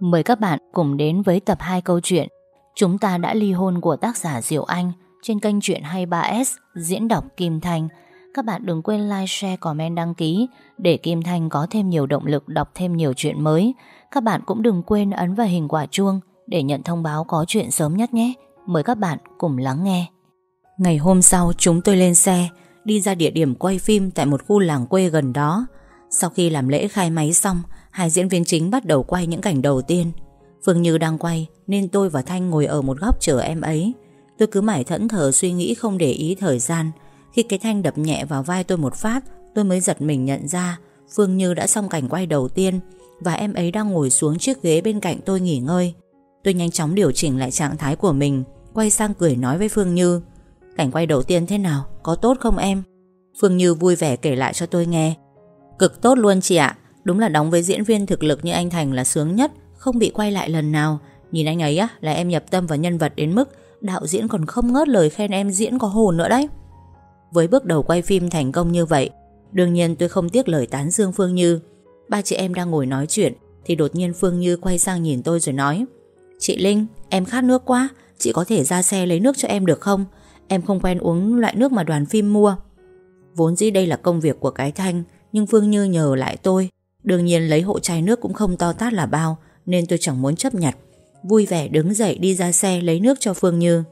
Mời các bạn cùng đến với tập 2 câu chuyện Chúng ta đã ly hôn của tác giả Diệu Anh trên kênh Chuyện 23S diễn đọc Kim Thanh. Các bạn đừng quên like, share, comment, đăng ký để Kim Thanh có thêm nhiều động lực đọc thêm nhiều chuyện mới. Các bạn cũng đừng quên ấn vào hình quả chuông để nhận thông báo có chuyện sớm nhất nhé. Mời các bạn cùng lắng nghe. Ngày hôm sau chúng tôi lên xe đi ra địa điểm quay phim tại một khu làng quê gần đó. Sau khi làm lễ khai máy xong, hai diễn viên chính bắt đầu quay những cảnh đầu tiên. Phương Như đang quay nên tôi và Thanh ngồi ở một góc chờ em ấy. Tôi cứ mải thẫn thờ suy nghĩ không để ý thời gian. Khi cái thanh đập nhẹ vào vai tôi một phát, tôi mới giật mình nhận ra Phương Như đã xong cảnh quay đầu tiên và em ấy đang ngồi xuống chiếc ghế bên cạnh tôi nghỉ ngơi. Tôi nhanh chóng điều chỉnh lại trạng thái của mình, quay sang cười nói với Phương Như. Cảnh quay đầu tiên thế nào? Có tốt không em? Phương Như vui vẻ kể lại cho tôi nghe. Cực tốt luôn chị ạ. Đúng là đóng với diễn viên thực lực như anh Thành là sướng nhất, không bị quay lại lần nào. Nhìn anh ấy á, là em nhập tâm vào nhân vật đến mức đạo diễn còn không ngớt lời khen em diễn có hồn nữa đấy. Với bước đầu quay phim thành công như vậy, đương nhiên tôi không tiếc lời tán dương Phương Như. Ba chị em đang ngồi nói chuyện, thì đột nhiên Phương Như quay sang nhìn tôi rồi nói Chị Linh, em khát nước quá, chị có thể ra xe lấy nước cho em được không? Em không quen uống loại nước mà đoàn phim mua. Vốn dĩ đây là công việc của cái Thanh, nhưng Phương Như nhờ lại tôi. Đương nhiên lấy hộ chai nước cũng không to tát là bao, nên tôi chẳng muốn chấp nhận. Vui vẻ đứng dậy đi ra xe lấy nước cho Phương Như.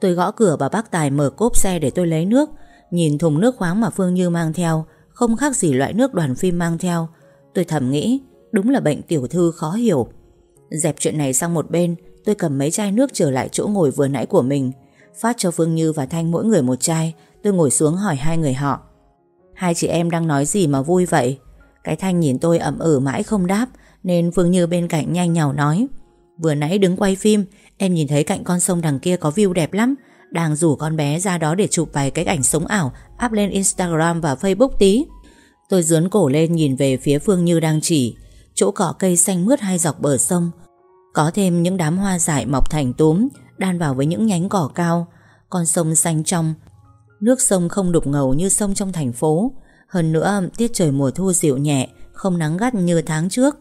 Tôi gõ cửa bà bác Tài mở cốp xe để tôi lấy nước. Nhìn thùng nước khoáng mà Phương Như mang theo, không khác gì loại nước đoàn phim mang theo. Tôi thầm nghĩ, đúng là bệnh tiểu thư khó hiểu. Dẹp chuyện này sang một bên, tôi cầm mấy chai nước trở lại chỗ ngồi vừa nãy của mình. Phát cho Phương Như và Thanh mỗi người một chai, tôi ngồi xuống hỏi hai người họ. Hai chị em đang nói gì mà vui vậy? Cái Thanh nhìn tôi ậm ừ mãi không đáp, nên Phương Như bên cạnh nhanh nhào nói. Vừa nãy đứng quay phim, em nhìn thấy cạnh con sông đằng kia có view đẹp lắm. Đang rủ con bé ra đó để chụp vài cái ảnh sống ảo, up lên Instagram và Facebook tí. Tôi dướn cổ lên nhìn về phía Phương Như đang chỉ, chỗ cỏ cây xanh mướt hai dọc bờ sông. Có thêm những đám hoa dại mọc thành túm, đan vào với những nhánh cỏ cao. Con sông xanh trong, nước sông không đục ngầu như sông trong thành phố. Hơn nữa, tiết trời mùa thu dịu nhẹ, không nắng gắt như tháng trước.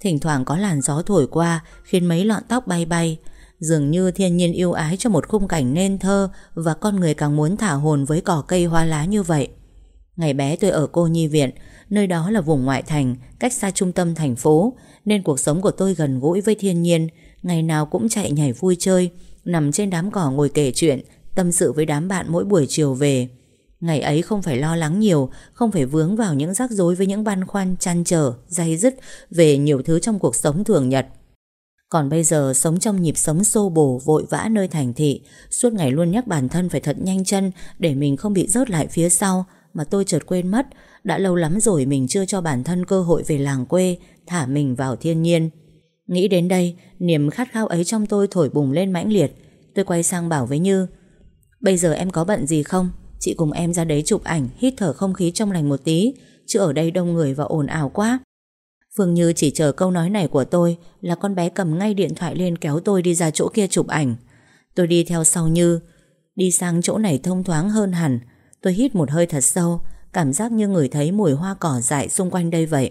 Thỉnh thoảng có làn gió thổi qua khiến mấy lọn tóc bay bay. Dường như thiên nhiên yêu ái cho một khung cảnh nên thơ và con người càng muốn thả hồn với cỏ cây hoa lá như vậy. Ngày bé tôi ở cô nhi viện, nơi đó là vùng ngoại thành, cách xa trung tâm thành phố, nên cuộc sống của tôi gần gũi với thiên nhiên, ngày nào cũng chạy nhảy vui chơi, nằm trên đám cỏ ngồi kể chuyện, tâm sự với đám bạn mỗi buổi chiều về. Ngày ấy không phải lo lắng nhiều, không phải vướng vào những rắc rối với những băn khoăn, chăn trở, dây dứt về nhiều thứ trong cuộc sống thường nhật. Còn bây giờ sống trong nhịp sống xô bồ vội vã nơi thành thị, suốt ngày luôn nhắc bản thân phải thật nhanh chân để mình không bị rớt lại phía sau, mà tôi chợt quên mất, đã lâu lắm rồi mình chưa cho bản thân cơ hội về làng quê, thả mình vào thiên nhiên. Nghĩ đến đây, niềm khát khao ấy trong tôi thổi bùng lên mãnh liệt. Tôi quay sang bảo với Như, bây giờ em có bận gì không? Chị cùng em ra đấy chụp ảnh, hít thở không khí trong lành một tí, chứ ở đây đông người và ồn ào quá. Phương Như chỉ chờ câu nói này của tôi là con bé cầm ngay điện thoại lên kéo tôi đi ra chỗ kia chụp ảnh. Tôi đi theo sau Như, đi sang chỗ này thông thoáng hơn hẳn. Tôi hít một hơi thật sâu, cảm giác như người thấy mùi hoa cỏ dại xung quanh đây vậy.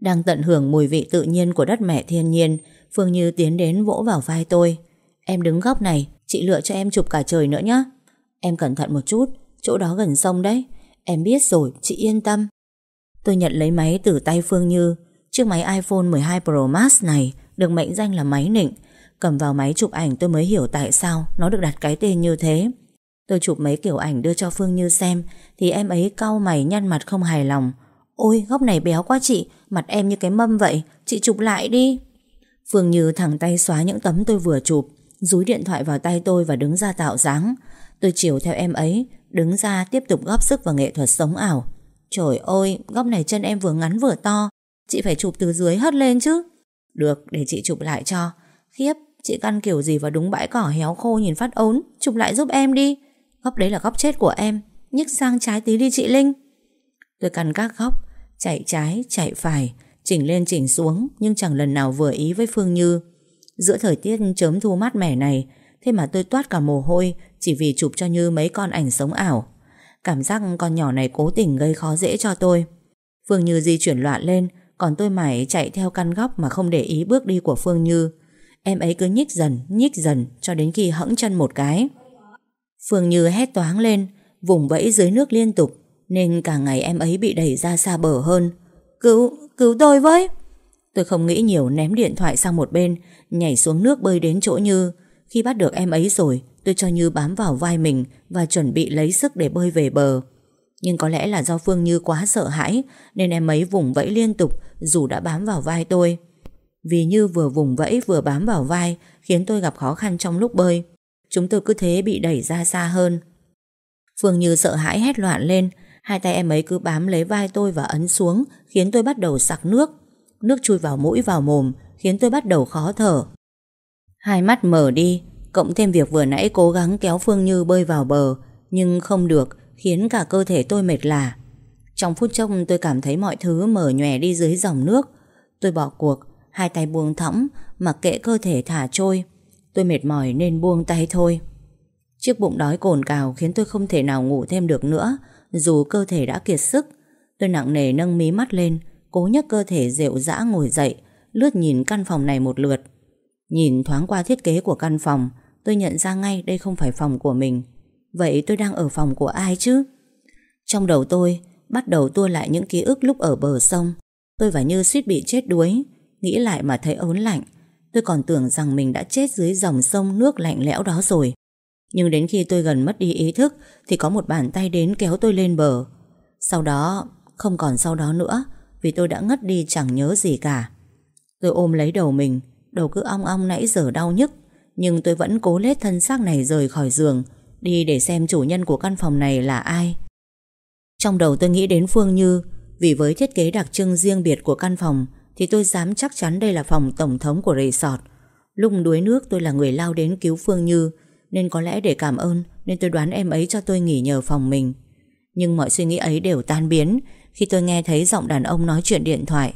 Đang tận hưởng mùi vị tự nhiên của đất mẹ thiên nhiên, Phương Như tiến đến vỗ vào vai tôi. Em đứng góc này, chị lựa cho em chụp cả trời nữa nhé. Em cẩn thận một chút, chỗ đó gần sông đấy. Em biết rồi, chị yên tâm. Tôi nhận lấy máy từ tay Phương Như. Chiếc máy iPhone 12 Pro Max này được mệnh danh là máy nịnh. Cầm vào máy chụp ảnh tôi mới hiểu tại sao nó được đặt cái tên như thế. Tôi chụp mấy kiểu ảnh đưa cho Phương Như xem thì em ấy cau mày nhăn mặt không hài lòng. Ôi góc này béo quá chị, mặt em như cái mâm vậy, chị chụp lại đi. Phương Như thẳng tay xóa những tấm tôi vừa chụp, rúi điện thoại vào tay tôi và đứng ra tạo dáng. Tôi chiều theo em ấy, Đứng ra tiếp tục góp sức vào nghệ thuật sống ảo. Trời ơi, Góc này chân em vừa ngắn vừa to. Chị phải chụp từ dưới hất lên chứ. Được, để chị chụp lại cho. Khiếp, chị căn kiểu gì vào đúng bãi cỏ héo khô Nhìn phát ốn Chụp lại giúp em đi. Góc đấy là góc chết của em. Nhích sang trái tí đi chị Linh. Tôi căn các góc, Chạy trái, chạy phải, Chỉnh lên chỉnh xuống, Nhưng chẳng lần nào vừa ý với Phương Như. Giữa thời tiết chớm thu mát mẻ này Thế mà tôi toát cả mồ hôi Chỉ vì chụp cho Như mấy con ảnh sống ảo. Cảm giác con nhỏ này cố tình gây khó dễ cho tôi. Phương Như di chuyển loạn lên Còn tôi mải chạy theo căn góc Mà không để ý bước đi của Phương Như. Em ấy cứ nhích dần, nhích dần Cho đến khi hẫng chân một cái. Phương Như hét toáng lên Vùng vẫy dưới nước liên tục Nên cả ngày em ấy bị đẩy ra xa bờ hơn. Cứu, cứu tôi với! Tôi không nghĩ nhiều ném điện thoại sang một bên Nhảy xuống nước bơi đến chỗ Như. Khi bắt được em ấy rồi, Tôi cho Như bám vào vai mình Và chuẩn bị lấy sức để bơi về bờ. Nhưng có lẽ là do Phương Như quá sợ hãi, Nên em ấy vùng vẫy liên tục, Dù đã bám vào vai tôi. Vì Như vừa vùng vẫy vừa bám vào vai, Khiến tôi gặp khó khăn trong lúc bơi. Chúng tôi cứ thế bị đẩy ra xa hơn. Phương Như sợ hãi hét loạn lên, Hai tay em ấy cứ bám lấy vai tôi và ấn xuống, Khiến tôi bắt đầu sặc nước. Nước chui vào mũi vào mồm, Khiến tôi bắt đầu khó thở. Hai mắt mở đi, Cộng thêm việc vừa nãy cố gắng kéo Phương Như bơi vào bờ, Nhưng không được, Khiến cả cơ thể tôi mệt lả. Trong phút chốc, tôi cảm thấy mọi thứ mở nhòe đi dưới dòng nước. Tôi bỏ cuộc, Hai tay buông thõng, Mặc kệ cơ thể thả trôi. Tôi mệt mỏi nên buông tay thôi. Chiếc bụng đói cồn cào khiến tôi không thể nào ngủ thêm được nữa, Dù cơ thể đã kiệt sức. Tôi nặng nề nâng mí mắt lên, Cố nhấc cơ thể dịu dã ngồi dậy, Lướt nhìn căn phòng này một lượt. Nhìn thoáng qua thiết kế của căn phòng, Tôi nhận ra ngay đây không phải phòng của mình. Vậy tôi đang ở phòng của ai chứ? Trong đầu tôi, Bắt đầu tua lại những ký ức lúc ở bờ sông. Tôi và Như suýt bị chết đuối. Nghĩ lại mà thấy ớn lạnh. Tôi còn tưởng rằng mình đã chết dưới dòng sông nước lạnh lẽo đó rồi. Nhưng đến khi tôi gần mất đi ý thức, Thì có một bàn tay đến kéo tôi lên bờ. Sau đó, Không còn sau đó nữa, Vì tôi đã ngất đi chẳng nhớ gì cả. Tôi ôm lấy đầu mình. Đầu cứ ong ong nãy giờ đau nhức. Nhưng tôi vẫn cố lết thân xác này rời khỏi giường, Đi để xem chủ nhân của căn phòng này là ai. Trong đầu tôi nghĩ đến Phương Như, Vì với thiết kế đặc trưng riêng biệt của căn phòng Thì tôi dám chắc chắn đây là phòng tổng thống của resort. Lúc đuối nước tôi là người lao đến cứu Phương Như, Nên có lẽ để cảm ơn Nên tôi đoán em ấy cho tôi nghỉ nhờ phòng mình. Nhưng mọi suy nghĩ ấy đều tan biến Khi tôi nghe thấy giọng đàn ông nói chuyện điện thoại.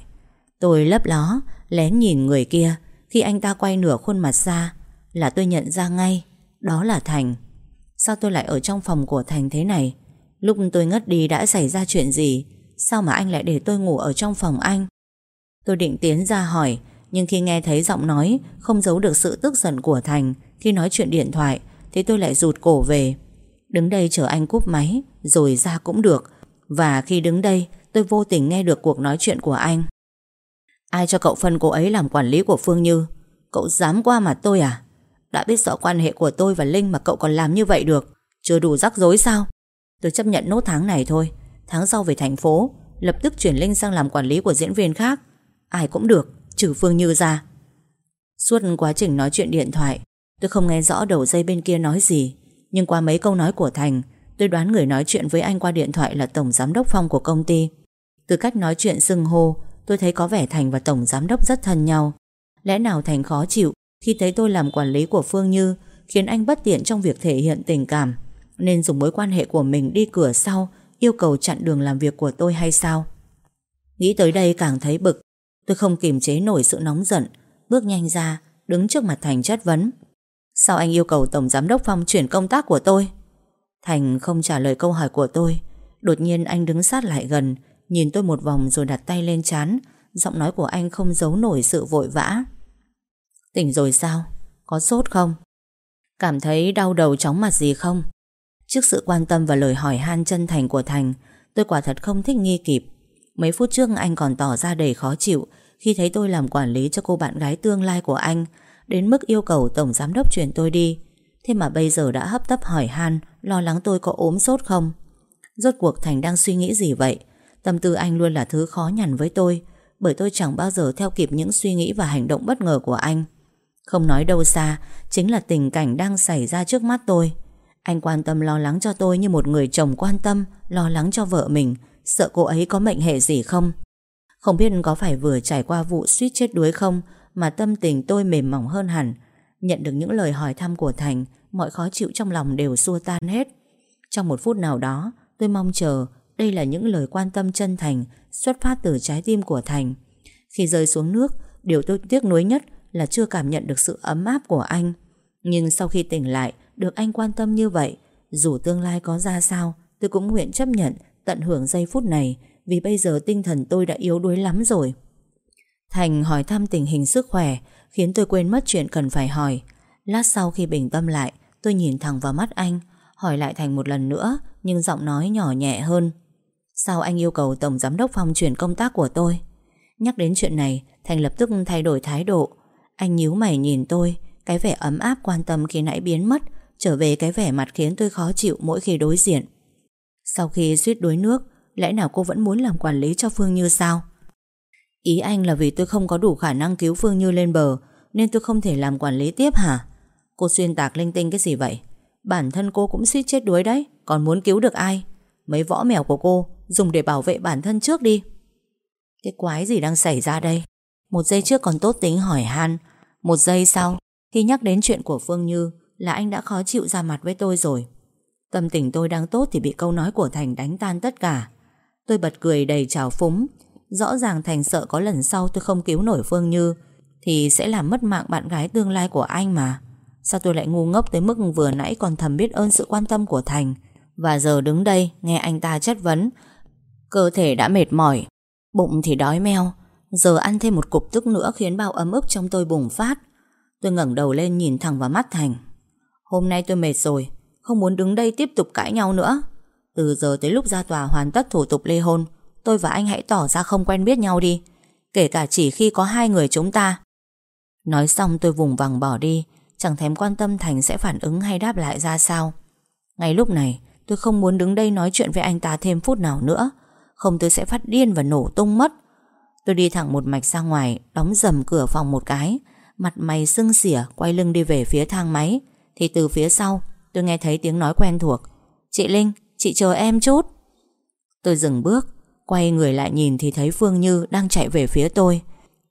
Tôi lấp ló, Lén nhìn người kia. Khi anh ta quay nửa khuôn mặt ra, Là tôi nhận ra ngay, Đó là Thành. Sao tôi lại ở trong phòng của Thành thế này? Lúc tôi ngất đi đã xảy ra chuyện gì? Sao mà anh lại để tôi ngủ ở trong phòng anh? Tôi định tiến ra hỏi, Nhưng khi nghe thấy giọng nói, Không giấu được sự tức giận của Thành, Khi nói chuyện điện thoại, Thì tôi lại rụt cổ về. Đứng đây chờ anh cúp máy, Rồi ra cũng được. Và khi đứng đây, tôi vô tình nghe được cuộc nói chuyện của anh. Ai cho cậu phân cô ấy làm quản lý của Phương Như? Cậu dám qua mặt tôi à? Đã biết rõ quan hệ của tôi và Linh Mà cậu còn làm như vậy được, Chưa đủ rắc rối sao? Tôi chấp nhận nốt tháng này thôi. Tháng sau về thành phố, Lập tức chuyển Linh sang làm quản lý của diễn viên khác. Ai cũng được, Trừ Phương Như ra. Suốt quá trình nói chuyện điện thoại, Tôi không nghe rõ đầu dây bên kia nói gì. Nhưng qua mấy câu nói của Thành, Tôi đoán người nói chuyện với anh qua điện thoại Là Tổng Giám đốc Phong của công ty. Từ cách nói chuyện xưng hô Tôi thấy có vẻ Thành và Tổng Giám đốc rất thân nhau. Lẽ nào Thành khó chịu Khi thấy tôi làm quản lý của Phương Như Khiến anh bất tiện trong việc thể hiện tình cảm? Nên dùng mối quan hệ của mình đi cửa sau, Yêu cầu chặn đường làm việc của tôi hay sao? Nghĩ tới đây càng thấy bực. Tôi không kiềm chế nổi sự nóng giận, Bước nhanh ra, Đứng trước mặt Thành chất vấn. Sao anh yêu cầu Tổng Giám đốc Phong chuyển công tác của tôi? Thành không trả lời câu hỏi của tôi. Đột nhiên anh đứng sát lại gần Nhìn tôi một vòng rồi đặt tay lên chán Giọng nói của anh không giấu nổi sự vội vã Tỉnh rồi sao? Có sốt không? Cảm thấy đau đầu chóng mặt gì không? Trước sự quan tâm và lời hỏi han chân thành của Thành, Tôi quả thật không thích nghi kịp Mấy phút trước anh còn tỏ ra đầy khó chịu Khi thấy tôi làm quản lý cho cô bạn gái tương lai của anh, Đến mức yêu cầu Tổng Giám đốc chuyển tôi đi Thế mà bây giờ đã hấp tấp hỏi han, Lo lắng tôi có ốm sốt không Rốt cuộc Thành đang suy nghĩ gì vậy Tâm tư anh luôn là thứ khó nhằn với tôi, Bởi tôi chẳng bao giờ theo kịp những suy nghĩ và hành động bất ngờ của anh. Không nói đâu xa, Chính là tình cảnh đang xảy ra trước mắt tôi. Anh quan tâm lo lắng cho tôi như một người chồng quan tâm, Lo lắng cho vợ mình. Sợ cô ấy có mệnh hệ gì không? Không biết có phải vừa trải qua vụ suýt chết đuối không, Mà tâm tình tôi mềm mỏng hơn hẳn. Nhận được những lời hỏi thăm của Thành, Mọi khó chịu trong lòng đều xua tan hết. Trong một phút nào đó, Tôi mong chờ đây là những lời quan tâm chân thành xuất phát từ trái tim của Thành. Khi rơi xuống nước, điều tôi tiếc nuối nhất là chưa cảm nhận được sự ấm áp của anh. Nhưng sau khi tỉnh lại, được anh quan tâm như vậy, dù tương lai có ra sao, tôi cũng nguyện chấp nhận tận hưởng giây phút này vì bây giờ tinh thần tôi đã yếu đuối lắm rồi. Thành hỏi thăm tình hình sức khỏe Khiến tôi quên mất chuyện cần phải hỏi Lát sau khi bình tâm lại Tôi nhìn thẳng vào mắt anh Hỏi lại Thành một lần nữa Nhưng giọng nói nhỏ nhẹ hơn Sao anh yêu cầu Tổng Giám đốc Phong chuyển công tác của tôi? Nhắc đến chuyện này, Thành lập tức thay đổi thái độ. Anh nhíu mày nhìn tôi, Cái vẻ ấm áp quan tâm khi nãy biến mất, Trở về cái vẻ mặt khiến tôi khó chịu mỗi khi đối diện. Sau khi suýt đuối nước, Lẽ nào cô vẫn muốn làm quản lý cho Phương Như sao? Ý anh là vì tôi không có đủ khả năng cứu Phương Như lên bờ, Nên tôi không thể làm quản lý tiếp hả? Cô xuyên tạc linh tinh cái gì vậy? Bản thân cô cũng suýt chết đuối đấy, Còn muốn cứu được ai? Mấy võ mèo của cô, Dùng để bảo vệ bản thân trước đi. Cái quái gì đang xảy ra đây? Một giây trước còn tốt tính hỏi han. Một giây sau, Khi nhắc đến chuyện của Phương Như Là anh đã khó chịu ra mặt với tôi rồi. Tâm tình tôi đang tốt Thì bị câu nói của Thành đánh tan tất cả. Tôi bật cười đầy trào phúng. Rõ ràng Thành sợ có lần sau tôi không cứu nổi Phương Như Thì sẽ làm mất mạng bạn gái tương lai của anh mà. Sao tôi lại ngu ngốc tới mức vừa nãy còn thầm biết ơn sự quan tâm của Thành? Và giờ đứng đây, nghe anh ta chất vấn. Cơ thể đã mệt mỏi, Bụng thì đói meo. Giờ ăn thêm một cục tức nữa khiến bao ấm ức trong tôi bùng phát. Tôi ngẩng đầu lên nhìn thẳng vào mắt Thành. Hôm nay tôi mệt rồi, Không muốn đứng đây tiếp tục cãi nhau nữa. Từ giờ tới lúc ra tòa hoàn tất thủ tục ly hôn, Tôi và anh hãy tỏ ra không quen biết nhau đi, Kể cả chỉ khi có hai người chúng ta. Nói xong tôi vùng vằng bỏ đi, Chẳng thèm quan tâm Thành sẽ phản ứng hay đáp lại ra sao. Ngay lúc này Tôi không muốn đứng đây nói chuyện với anh ta thêm phút nào nữa. Không tôi sẽ phát điên và nổ tung mất. Tôi đi thẳng một mạch ra ngoài Đóng dầm cửa phòng một cái. Mặt mày sưng xỉa Quay lưng đi về phía thang máy. Thì từ phía sau tôi nghe thấy tiếng nói quen thuộc. Chị Linh, chị chờ em chút. Tôi dừng bước Quay người lại nhìn thì thấy Phương Như đang chạy về phía tôi.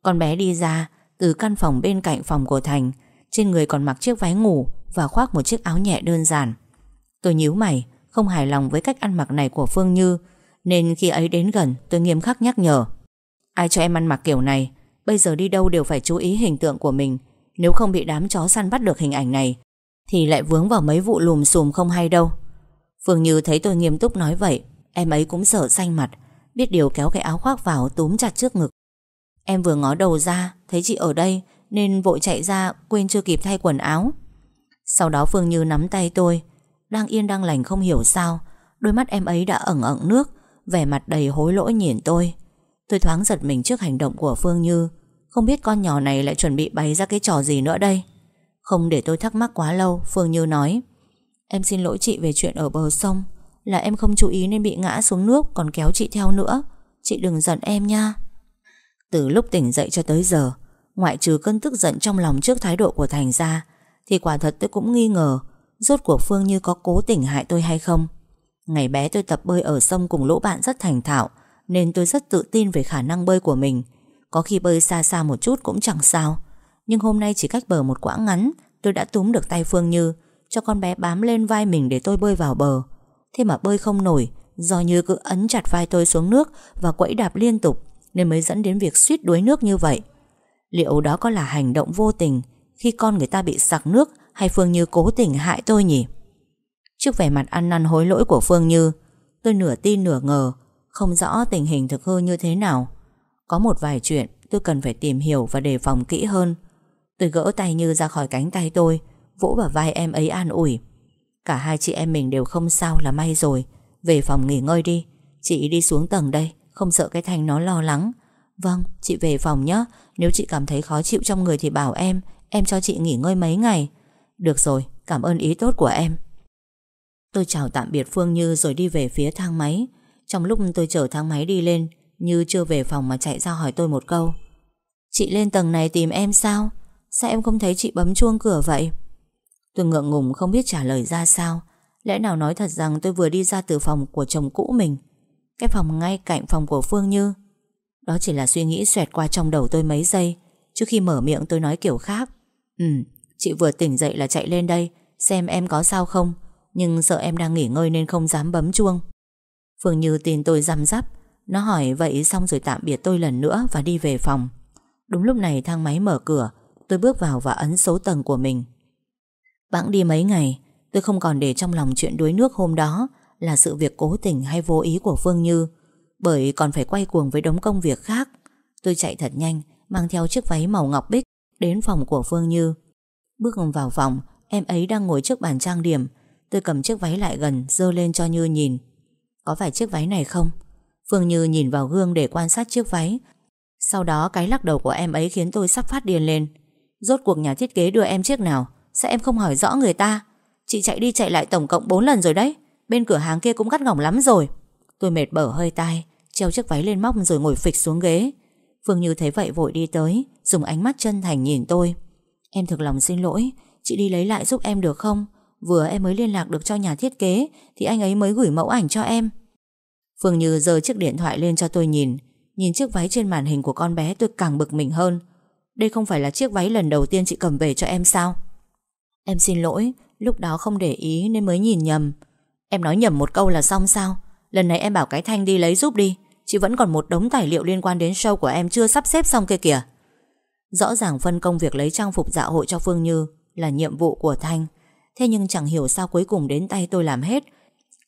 Con bé đi ra Từ căn phòng bên cạnh phòng của Thành Trên người còn mặc chiếc váy ngủ Và khoác một chiếc áo nhẹ đơn giản. Tôi nhíu mày không hài lòng với cách ăn mặc này của Phương Như, Nên khi ấy đến gần, tôi nghiêm khắc nhắc nhở. Ai cho em ăn mặc kiểu này? Bây giờ đi đâu đều phải chú ý hình tượng của mình. Nếu không bị đám chó săn bắt được hình ảnh này, Thì lại vướng vào mấy vụ lùm xùm không hay đâu. Phương Như thấy tôi nghiêm túc nói vậy, Em ấy cũng sợ xanh mặt, Biết điều kéo cái áo khoác vào túm chặt trước ngực. Em vừa ngó đầu ra, Thấy chị ở đây, Nên vội chạy ra, quên chưa kịp thay quần áo. Sau đó Phương Như nắm tay tôi đang yên đang lành không hiểu sao. Đôi mắt em ấy đã ẩn ẩn nước, Vẻ mặt đầy hối lỗi nhìn tôi. Tôi thoáng giật mình trước hành động của Phương Như. Không biết con nhỏ này lại chuẩn bị bày ra cái trò gì nữa đây? Không để tôi thắc mắc quá lâu, Phương Như nói. Em xin lỗi chị về chuyện ở bờ sông. Là em không chú ý nên bị ngã xuống nước, Còn kéo chị theo nữa. Chị đừng giận em nha. Từ lúc tỉnh dậy cho tới giờ, Ngoại trừ cơn tức giận trong lòng trước thái độ của Thành ra, Thì quả thật tôi cũng nghi ngờ. Rốt cuộc Phương Như có cố tình hại tôi hay không? Ngày bé tôi tập bơi ở sông cùng lũ bạn rất thành thạo, Nên tôi rất tự tin về khả năng bơi của mình. Có khi bơi xa xa một chút cũng chẳng sao. Nhưng hôm nay chỉ cách bờ một quãng ngắn, Tôi đã túm được tay Phương Như, Cho con bé bám lên vai mình để tôi bơi vào bờ. Thế mà bơi không nổi, Do Như cứ ấn chặt vai tôi xuống nước Và quẫy đạp liên tục, Nên mới dẫn đến việc suýt đuối nước như vậy. Liệu đó có là hành động vô tình Khi con người ta bị sặc nước hay Phương Như cố tình hại tôi nhỉ? Trước vẻ mặt ăn năn hối lỗi của Phương Như, Tôi nửa tin nửa ngờ, Không rõ tình hình thực hư như thế nào. Có một vài chuyện tôi cần phải tìm hiểu và đề phòng kỹ hơn. Tôi gỡ tay Như ra khỏi cánh tay tôi, Vỗ vào vai em ấy an ủi. Cả hai chị em mình đều không sao là may rồi. Về phòng nghỉ ngơi đi. Chị đi xuống tầng đây, Không sợ cái Thành nó lo lắng. Vâng chị về phòng nhé Nếu chị cảm thấy khó chịu trong người thì bảo em Em cho chị nghỉ ngơi mấy ngày. Được rồi cảm ơn ý tốt của em. Tôi chào tạm biệt Phương Như Rồi đi về phía thang máy. Trong lúc tôi chở thang máy đi lên Như chưa về phòng mà chạy ra hỏi tôi một câu. Chị lên tầng này tìm em sao? Sao em không thấy chị bấm chuông cửa vậy? Tôi ngượng ngùng không biết trả lời ra sao. Lẽ nào nói thật rằng tôi vừa đi ra từ phòng của chồng cũ mình? Cái phòng ngay cạnh phòng của Phương Như. Đó chỉ là suy nghĩ xoẹt qua trong đầu tôi mấy giây. Trước khi mở miệng tôi nói kiểu khác. Ừ, chị vừa tỉnh dậy là chạy lên đây, Xem em có sao không. Nhưng sợ em đang nghỉ ngơi nên không dám bấm chuông. Phương Như tin tôi răm rắp. Nó hỏi, vậy xong rồi tạm biệt tôi lần nữa Và đi về phòng. Đúng lúc này thang máy mở cửa, Tôi bước vào và ấn số tầng của mình. Bẵng đi mấy ngày, Tôi không còn để trong lòng chuyện đuối nước hôm đó Là sự việc cố tình hay vô ý của Phương Như, Bởi còn phải quay cuồng với đống công việc khác. Tôi chạy thật nhanh, Mang theo chiếc váy màu ngọc bích Đến phòng của Phương Như. Bước vào phòng, Em ấy đang ngồi trước bàn trang điểm. Tôi cầm chiếc váy lại gần Dơ lên cho Như nhìn. Có phải chiếc váy này không? Phương Như nhìn vào gương để quan sát chiếc váy. Sau đó cái lắc đầu của em ấy Khiến tôi sắp phát điên lên. Rốt cuộc nhà thiết kế đưa em chiếc nào? Sao em không hỏi rõ người ta? Chị chạy đi chạy lại tổng cộng 4 lần rồi đấy. Bên cửa hàng kia cũng gắt gỏng lắm rồi. Tôi mệt bở hơi tai, Treo chiếc váy lên móc rồi ngồi phịch xuống ghế. Phương Như thấy vậy vội đi tới, Dùng ánh mắt chân thành nhìn tôi. Em thực lòng xin lỗi. Chị đi lấy lại giúp em được không? Vừa em mới liên lạc được cho nhà thiết kế, Thì anh ấy mới gửi mẫu ảnh cho em. Phương Như giơ chiếc điện thoại lên cho tôi nhìn. Nhìn chiếc váy trên màn hình của con bé tôi càng bực mình hơn. Đây không phải là chiếc váy lần đầu tiên chị cầm về cho em sao? Em xin lỗi, Lúc đó không để ý nên mới nhìn nhầm. Em nói nhầm một câu là xong sao? Lần này em bảo cái Thanh đi lấy giúp đi. Chị vẫn còn một đống tài liệu liên quan đến show của em Chưa sắp xếp xong kia kìa. Rõ ràng phân công việc lấy trang phục dạ hội cho Phương Như Là nhiệm vụ của Thanh. Thế nhưng chẳng hiểu sao cuối cùng đến tay tôi làm hết.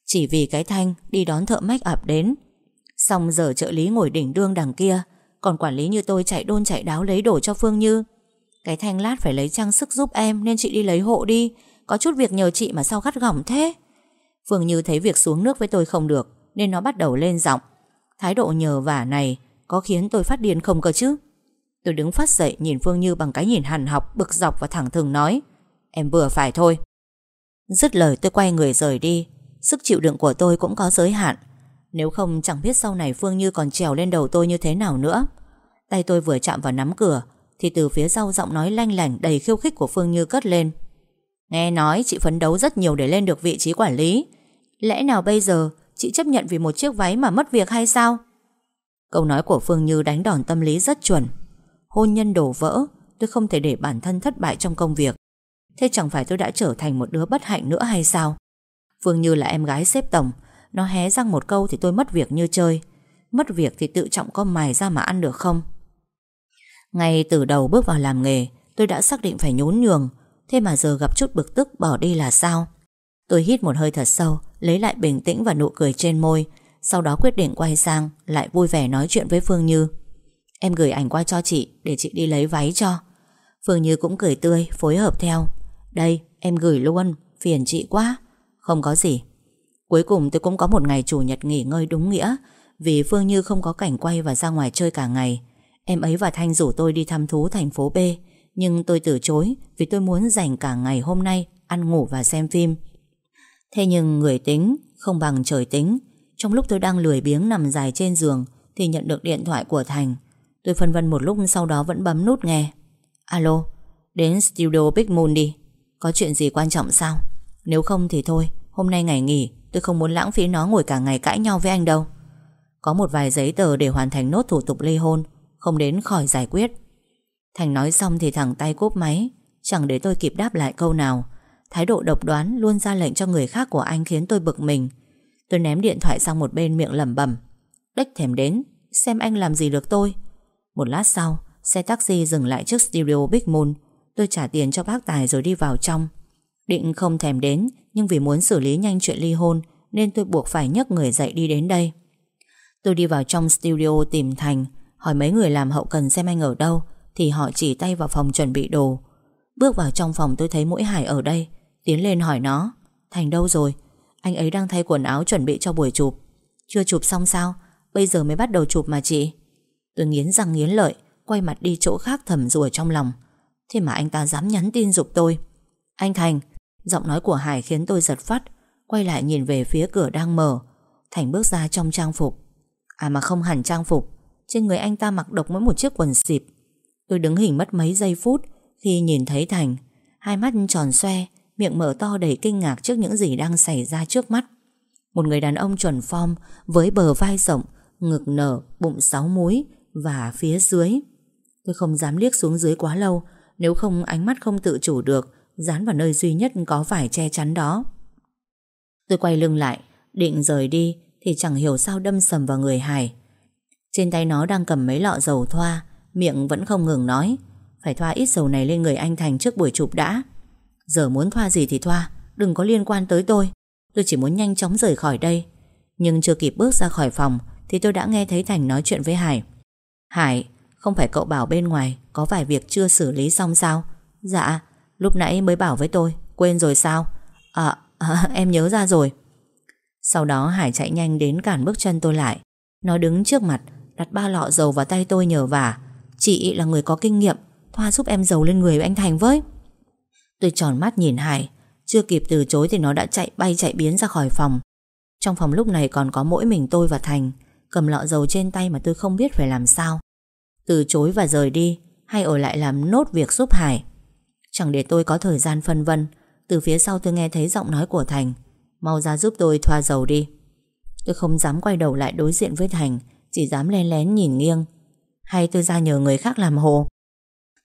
Chỉ vì cái Thanh Đi đón thợ mách ập đến. Xong giờ trợ lý ngồi đỉnh đương đằng kia, Còn quản lý như tôi chạy đôn chạy đáo lấy đồ cho Phương Như. Cái Thanh lát phải lấy trang sức giúp em Nên chị đi lấy hộ đi. Có chút việc nhờ chị mà sao gắt gỏng thế? Phương Như thấy việc xuống nước với tôi không được Nên nó bắt đầu lên giọng. Thái độ nhờ vả này Có khiến tôi phát điên không cơ chứ? Tôi đứng phát dậy nhìn Phương Như bằng cái nhìn hằn học, Bực dọc và thẳng thừng nói, Em vừa phải thôi. Dứt lời tôi quay người rời đi. Sức chịu đựng của tôi cũng có giới hạn. Nếu không, chẳng biết sau này Phương Như còn trèo lên đầu tôi như thế nào nữa. Tay tôi vừa chạm vào nắm cửa, Thì từ phía sau giọng nói lanh lảnh Đầy khiêu khích của Phương Như cất lên. Nghe nói chị phấn đấu rất nhiều để lên được vị trí quản lý. Lẽ nào bây giờ Chị chấp nhận vì một chiếc váy mà mất việc hay sao? Câu nói của Phương Như đánh đòn tâm lý rất chuẩn. Hôn nhân đổ vỡ, Tôi không thể để bản thân thất bại trong công việc. Thế chẳng phải tôi đã trở thành một đứa bất hạnh nữa hay sao? Phương Như là em gái xếp tổng, Nó hé răng một câu thì tôi mất việc như chơi. Mất việc thì tự trọng con mài ra mà ăn được không? Ngay từ đầu bước vào làm nghề, Tôi đã xác định phải nhún nhường. Thế mà giờ gặp chút bực tức bỏ đi là sao? Tôi hít một hơi thật sâu, Lấy lại bình tĩnh và nụ cười trên môi. Sau đó quyết định quay sang, Lại vui vẻ nói chuyện với Phương Như. Em gửi ảnh qua cho chị Để chị đi lấy váy cho. Phương Như cũng cười tươi, phối hợp theo. Đây, em gửi luôn, Phiền chị quá. Không có gì. Cuối cùng tôi cũng có một ngày chủ nhật nghỉ ngơi đúng nghĩa, Vì Phương Như không có cảnh quay và ra ngoài chơi cả ngày. Em ấy và Thanh rủ tôi đi thăm thú thành phố B, Nhưng tôi từ chối Vì tôi muốn dành cả ngày hôm nay Ăn ngủ và xem phim. Thế nhưng người tính, không bằng trời tính. Trong lúc tôi đang lười biếng nằm dài trên giường Thì nhận được điện thoại của Thành. Tôi phân vân một lúc sau đó vẫn bấm nút nghe. Alo, Đến studio Big Moon đi. Có chuyện gì quan trọng sao? Nếu không thì thôi, Hôm nay ngày nghỉ, Tôi không muốn lãng phí nó ngồi cả ngày cãi nhau với anh đâu. Có một vài giấy tờ để hoàn thành nốt thủ tục ly hôn, Không đến khỏi giải quyết. Thành nói xong thì thẳng tay cúp máy. Chẳng để tôi kịp đáp lại câu nào. Thái độ độc đoán luôn ra lệnh cho người khác của anh khiến tôi bực mình. Tôi ném điện thoại sang một bên miệng lẩm bẩm. Đếch thèm đến, Xem anh làm gì được tôi. Một lát sau, Xe taxi dừng lại trước studio Big Moon. Tôi trả tiền cho bác Tài rồi đi vào trong. Định không thèm đến, Nhưng vì muốn xử lý nhanh chuyện ly hôn, Nên tôi buộc phải nhấc người dậy đi đến đây. Tôi đi vào trong studio tìm Thành, Hỏi mấy người làm hậu cần xem anh ở đâu, Thì họ chỉ tay vào phòng chuẩn bị đồ. Bước vào trong phòng tôi thấy mũi hải ở đây, Tiến lên hỏi nó, Thành đâu rồi? Anh ấy đang thay quần áo chuẩn bị cho buổi chụp. Chưa chụp xong sao? Bây giờ mới bắt đầu chụp mà chị. Tôi nghiến răng nghiến lợi Quay mặt đi chỗ khác thầm rùa trong lòng. Thế mà anh ta dám nhắn tin dục tôi. Anh Thành Giọng nói của Hải khiến tôi giật phát Quay lại nhìn về phía cửa đang mở. Thành bước ra trong trang phục. À mà không hẳn trang phục Trên người anh ta mặc độc mỗi một chiếc quần xịp. Tôi đứng hình mất mấy giây phút Khi nhìn thấy Thành. Hai mắt tròn xoe Miệng mở to đầy kinh ngạc trước những gì đang xảy ra trước mắt. Một người đàn ông chuẩn form Với bờ vai rộng Ngực nở, bụng sáu múi và phía dưới. Tôi không dám liếc xuống dưới quá lâu, Nếu không ánh mắt không tự chủ được, Dán vào nơi duy nhất có vải che chắn đó. Tôi quay lưng lại, Định rời đi Thì chẳng hiểu sao đâm sầm vào người Hải. Trên tay nó đang cầm mấy lọ dầu thoa, Miệng vẫn không ngừng nói, Phải thoa ít dầu này lên người anh Thành trước buổi chụp đã. Giờ muốn thoa gì thì thoa, Đừng có liên quan tới tôi. Tôi chỉ muốn nhanh chóng rời khỏi đây. Nhưng chưa kịp bước ra khỏi phòng Thì tôi đã nghe thấy Thành nói chuyện với Hải. Hải Không phải cậu bảo bên ngoài Có vài việc chưa xử lý xong sao? Dạ lúc nãy mới bảo với tôi Quên rồi sao? À, à em nhớ ra rồi. Sau đó Hải chạy nhanh đến cản bước chân tôi lại. Nó đứng trước mặt Đặt ba lọ dầu vào tay tôi nhờ vả. Chị là người có kinh nghiệm Thoa giúp em dầu lên người anh Thành với. Tôi tròn mắt nhìn Hải. Chưa kịp từ chối thì nó đã chạy bay chạy biến ra khỏi phòng. Trong phòng lúc này còn có mỗi mình tôi và Thành. Cầm lọ dầu trên tay mà tôi không biết phải làm sao. Từ chối và rời đi, Hay ở lại làm nốt việc giúp Hải. Chẳng để tôi có thời gian phân vân, Từ phía sau tôi nghe thấy giọng nói của Thành. Mau ra giúp tôi thoa dầu đi. Tôi không dám quay đầu lại đối diện với Thành, Chỉ dám len lén nhìn nghiêng. Hay tôi ra nhờ người khác làm hộ?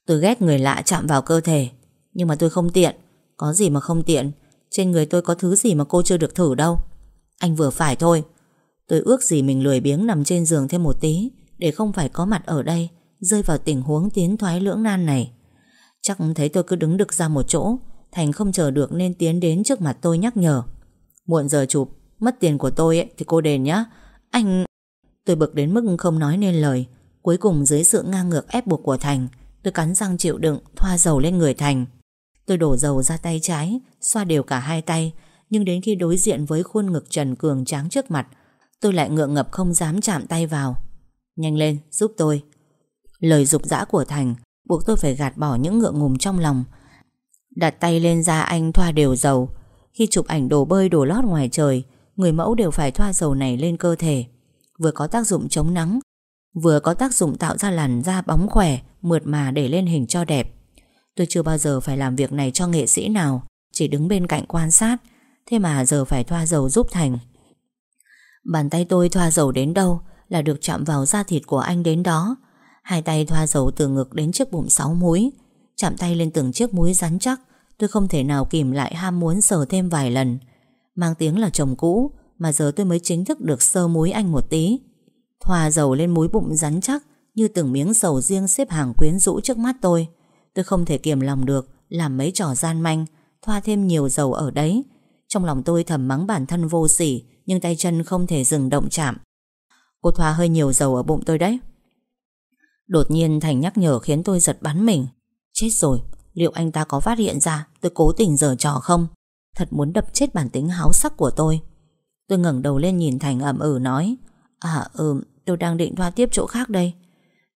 Tôi ghét người lạ chạm vào cơ thể, Nhưng mà tôi không tiện. Có gì mà không tiện? Trên người tôi có thứ gì mà cô chưa được thử đâu? Anh vừa phải thôi. Tôi ước gì mình lười biếng nằm trên giường thêm một tí Để không phải có mặt ở đây Rơi vào tình huống tiến thoái lưỡng nan này. Chắc thấy tôi cứ đứng đực ra một chỗ Thành không chờ được nên tiến đến trước mặt tôi nhắc nhở. Muộn giờ chụp Mất tiền của tôi ấy, thì cô đền nhá. Anh... Tôi bực đến mức không nói nên lời Cuối cùng dưới sự ngang ngược ép buộc của Thành Tôi cắn răng chịu đựng Thoa dầu lên người Thành. Tôi đổ dầu ra tay trái Xoa đều cả hai tay Nhưng đến khi đối diện với khuôn ngực Trần Cường tráng trước mặt Tôi lại ngượng ngập không dám chạm tay vào. Nhanh lên, giúp tôi. Lời dục dã của Thành Buộc tôi phải gạt bỏ những ngượng ngùng trong lòng. Đặt tay lên da anh thoa đều dầu. Khi chụp ảnh đồ bơi đồ lót ngoài trời, Người mẫu đều phải thoa dầu này lên cơ thể. Vừa có tác dụng chống nắng, Vừa có tác dụng tạo ra làn da bóng khỏe, Mượt mà để lên hình cho đẹp. Tôi chưa bao giờ phải làm việc này cho nghệ sĩ nào, Chỉ đứng bên cạnh quan sát. Thế mà giờ phải thoa dầu giúp Thành. Bàn tay tôi thoa dầu đến đâu Là được chạm vào da thịt của anh đến đó. Hai tay thoa dầu từ ngực đến chiếc bụng sáu múi. Chạm tay lên từng chiếc múi rắn chắc. Tôi không thể nào kìm lại ham muốn sờ thêm vài lần. Mang tiếng là chồng cũ, Mà giờ tôi mới chính thức được sơ múi anh một tí. Thoa dầu lên múi bụng rắn chắc Như từng miếng dầu riêng xếp hàng quyến rũ trước mắt tôi. Tôi không thể kiềm lòng được, Làm mấy trò gian manh, Thoa thêm nhiều dầu ở đấy. Trong lòng tôi thầm mắng bản thân vô sỉ nhưng tay chân không thể dừng động chạm. Cô thoa hơi nhiều dầu ở bụng tôi đấy. Đột nhiên Thành nhắc nhở khiến tôi giật bắn mình. Chết rồi, Liệu anh ta có phát hiện ra tôi cố tình giở trò không? Thật muốn đập chết bản tính háo sắc của tôi. Tôi ngẩng đầu lên nhìn Thành ẩm ừ nói À ừ tôi đang định thoa tiếp chỗ khác đây.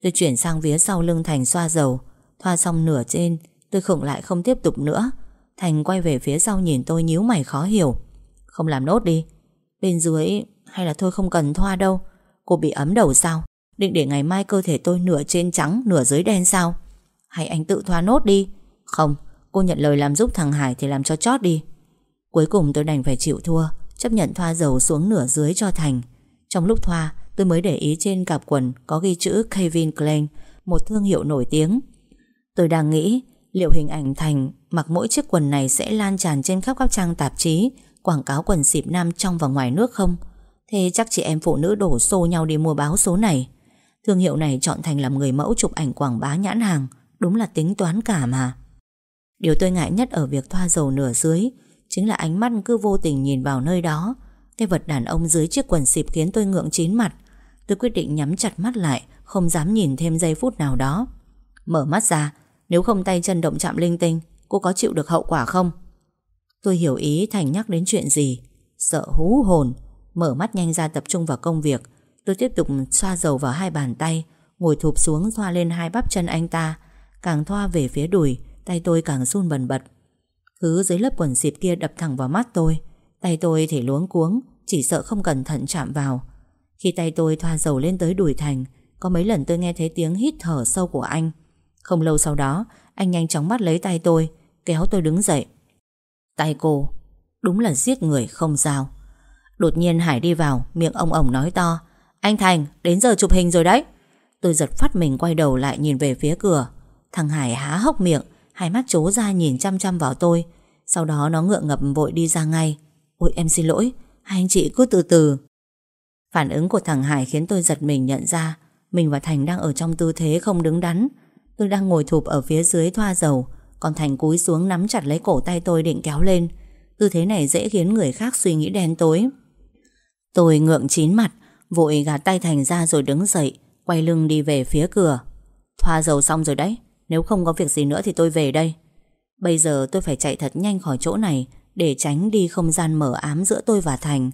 Tôi chuyển sang phía sau lưng Thành xoa dầu. Thoa xong nửa trên, Tôi khựng lại không tiếp tục nữa. Thành quay về phía sau nhìn tôi nhíu mày khó hiểu. Không làm nốt đi Bên dưới, hay là thôi không cần thoa đâu. Cô bị ấm đầu sao? Định để ngày mai cơ thể tôi nửa trên trắng, Nửa dưới đen sao? Hay anh tự thoa nốt đi? Không, cô nhận lời làm giúp thằng Hải thì làm cho chót đi. Cuối cùng tôi đành phải chịu thua, Chấp nhận thoa dầu xuống nửa dưới cho Thành. Trong lúc thoa, tôi mới để ý trên cặp quần Có ghi chữ Kevin Klein, Một thương hiệu nổi tiếng. Tôi đang nghĩ, liệu hình ảnh Thành mặc mỗi chiếc quần này sẽ lan tràn trên khắp các trang tạp chí quảng cáo quần xịp nam trong và ngoài nước không? Thế chắc chị em phụ nữ đổ xô nhau đi mua báo số này. Thương hiệu này chọn Thành làm người mẫu chụp ảnh quảng bá nhãn hàng, đúng là tính toán cả mà. Điều tôi ngại nhất ở việc thoa dầu nửa dưới chính là ánh mắt cứ vô tình nhìn vào nơi đó. Cái vật đàn ông dưới chiếc quần xịp khiến tôi ngượng chín mặt. Tôi quyết định nhắm chặt mắt lại, không dám nhìn thêm giây phút nào đó. Mở mắt ra, nếu không tay chân động chạm linh tinh Cô có chịu được hậu quả không Tôi hiểu ý Thành nhắc đến chuyện gì. Sợ hú hồn. Mở mắt nhanh ra tập trung vào công việc. Tôi tiếp tục xoa dầu vào hai bàn tay, Ngồi thụp xuống thoa lên hai bắp chân anh ta. Càng thoa về phía đùi, Tay tôi càng run bần bật. Thứ dưới lớp quần xịp kia đập thẳng vào mắt tôi. Tay tôi thì luống cuống, Chỉ sợ không cẩn thận chạm vào. Khi tay tôi thoa dầu lên tới đùi Thành, Có mấy lần tôi nghe thấy tiếng hít thở sâu của anh. Không lâu sau đó, Anh nhanh chóng bắt lấy tay tôi, Kéo tôi đứng dậy. Tay cô. Đúng là giết người không dao Đột nhiên Hải đi vào, Miệng ông ổng nói to, Anh Thành, đến giờ chụp hình rồi đấy. Tôi giật phát mình quay đầu lại nhìn về phía cửa. Thằng Hải há hốc miệng, Hai mắt chố ra nhìn chăm chăm vào tôi. Sau đó nó ngượng ngập vội đi ra ngay. Ôi, em xin lỗi, Hai anh chị cứ từ từ. Phản ứng của thằng Hải khiến tôi giật mình nhận ra, Mình và Thành đang ở trong tư thế không đứng đắn. Tôi đang ngồi thụp ở phía dưới thoa dầu còn Thành cúi xuống nắm chặt lấy cổ tay tôi định kéo lên. Tư thế này dễ khiến người khác suy nghĩ đen tối. Tôi ngượng chín mặt, Vội gạt tay Thành ra rồi đứng dậy, Quay lưng đi về phía cửa. Thoa dầu xong rồi đấy, Nếu không có việc gì nữa thì tôi về đây. Bây giờ tôi phải chạy thật nhanh khỏi chỗ này Để tránh đi không gian mở ám giữa tôi và Thành.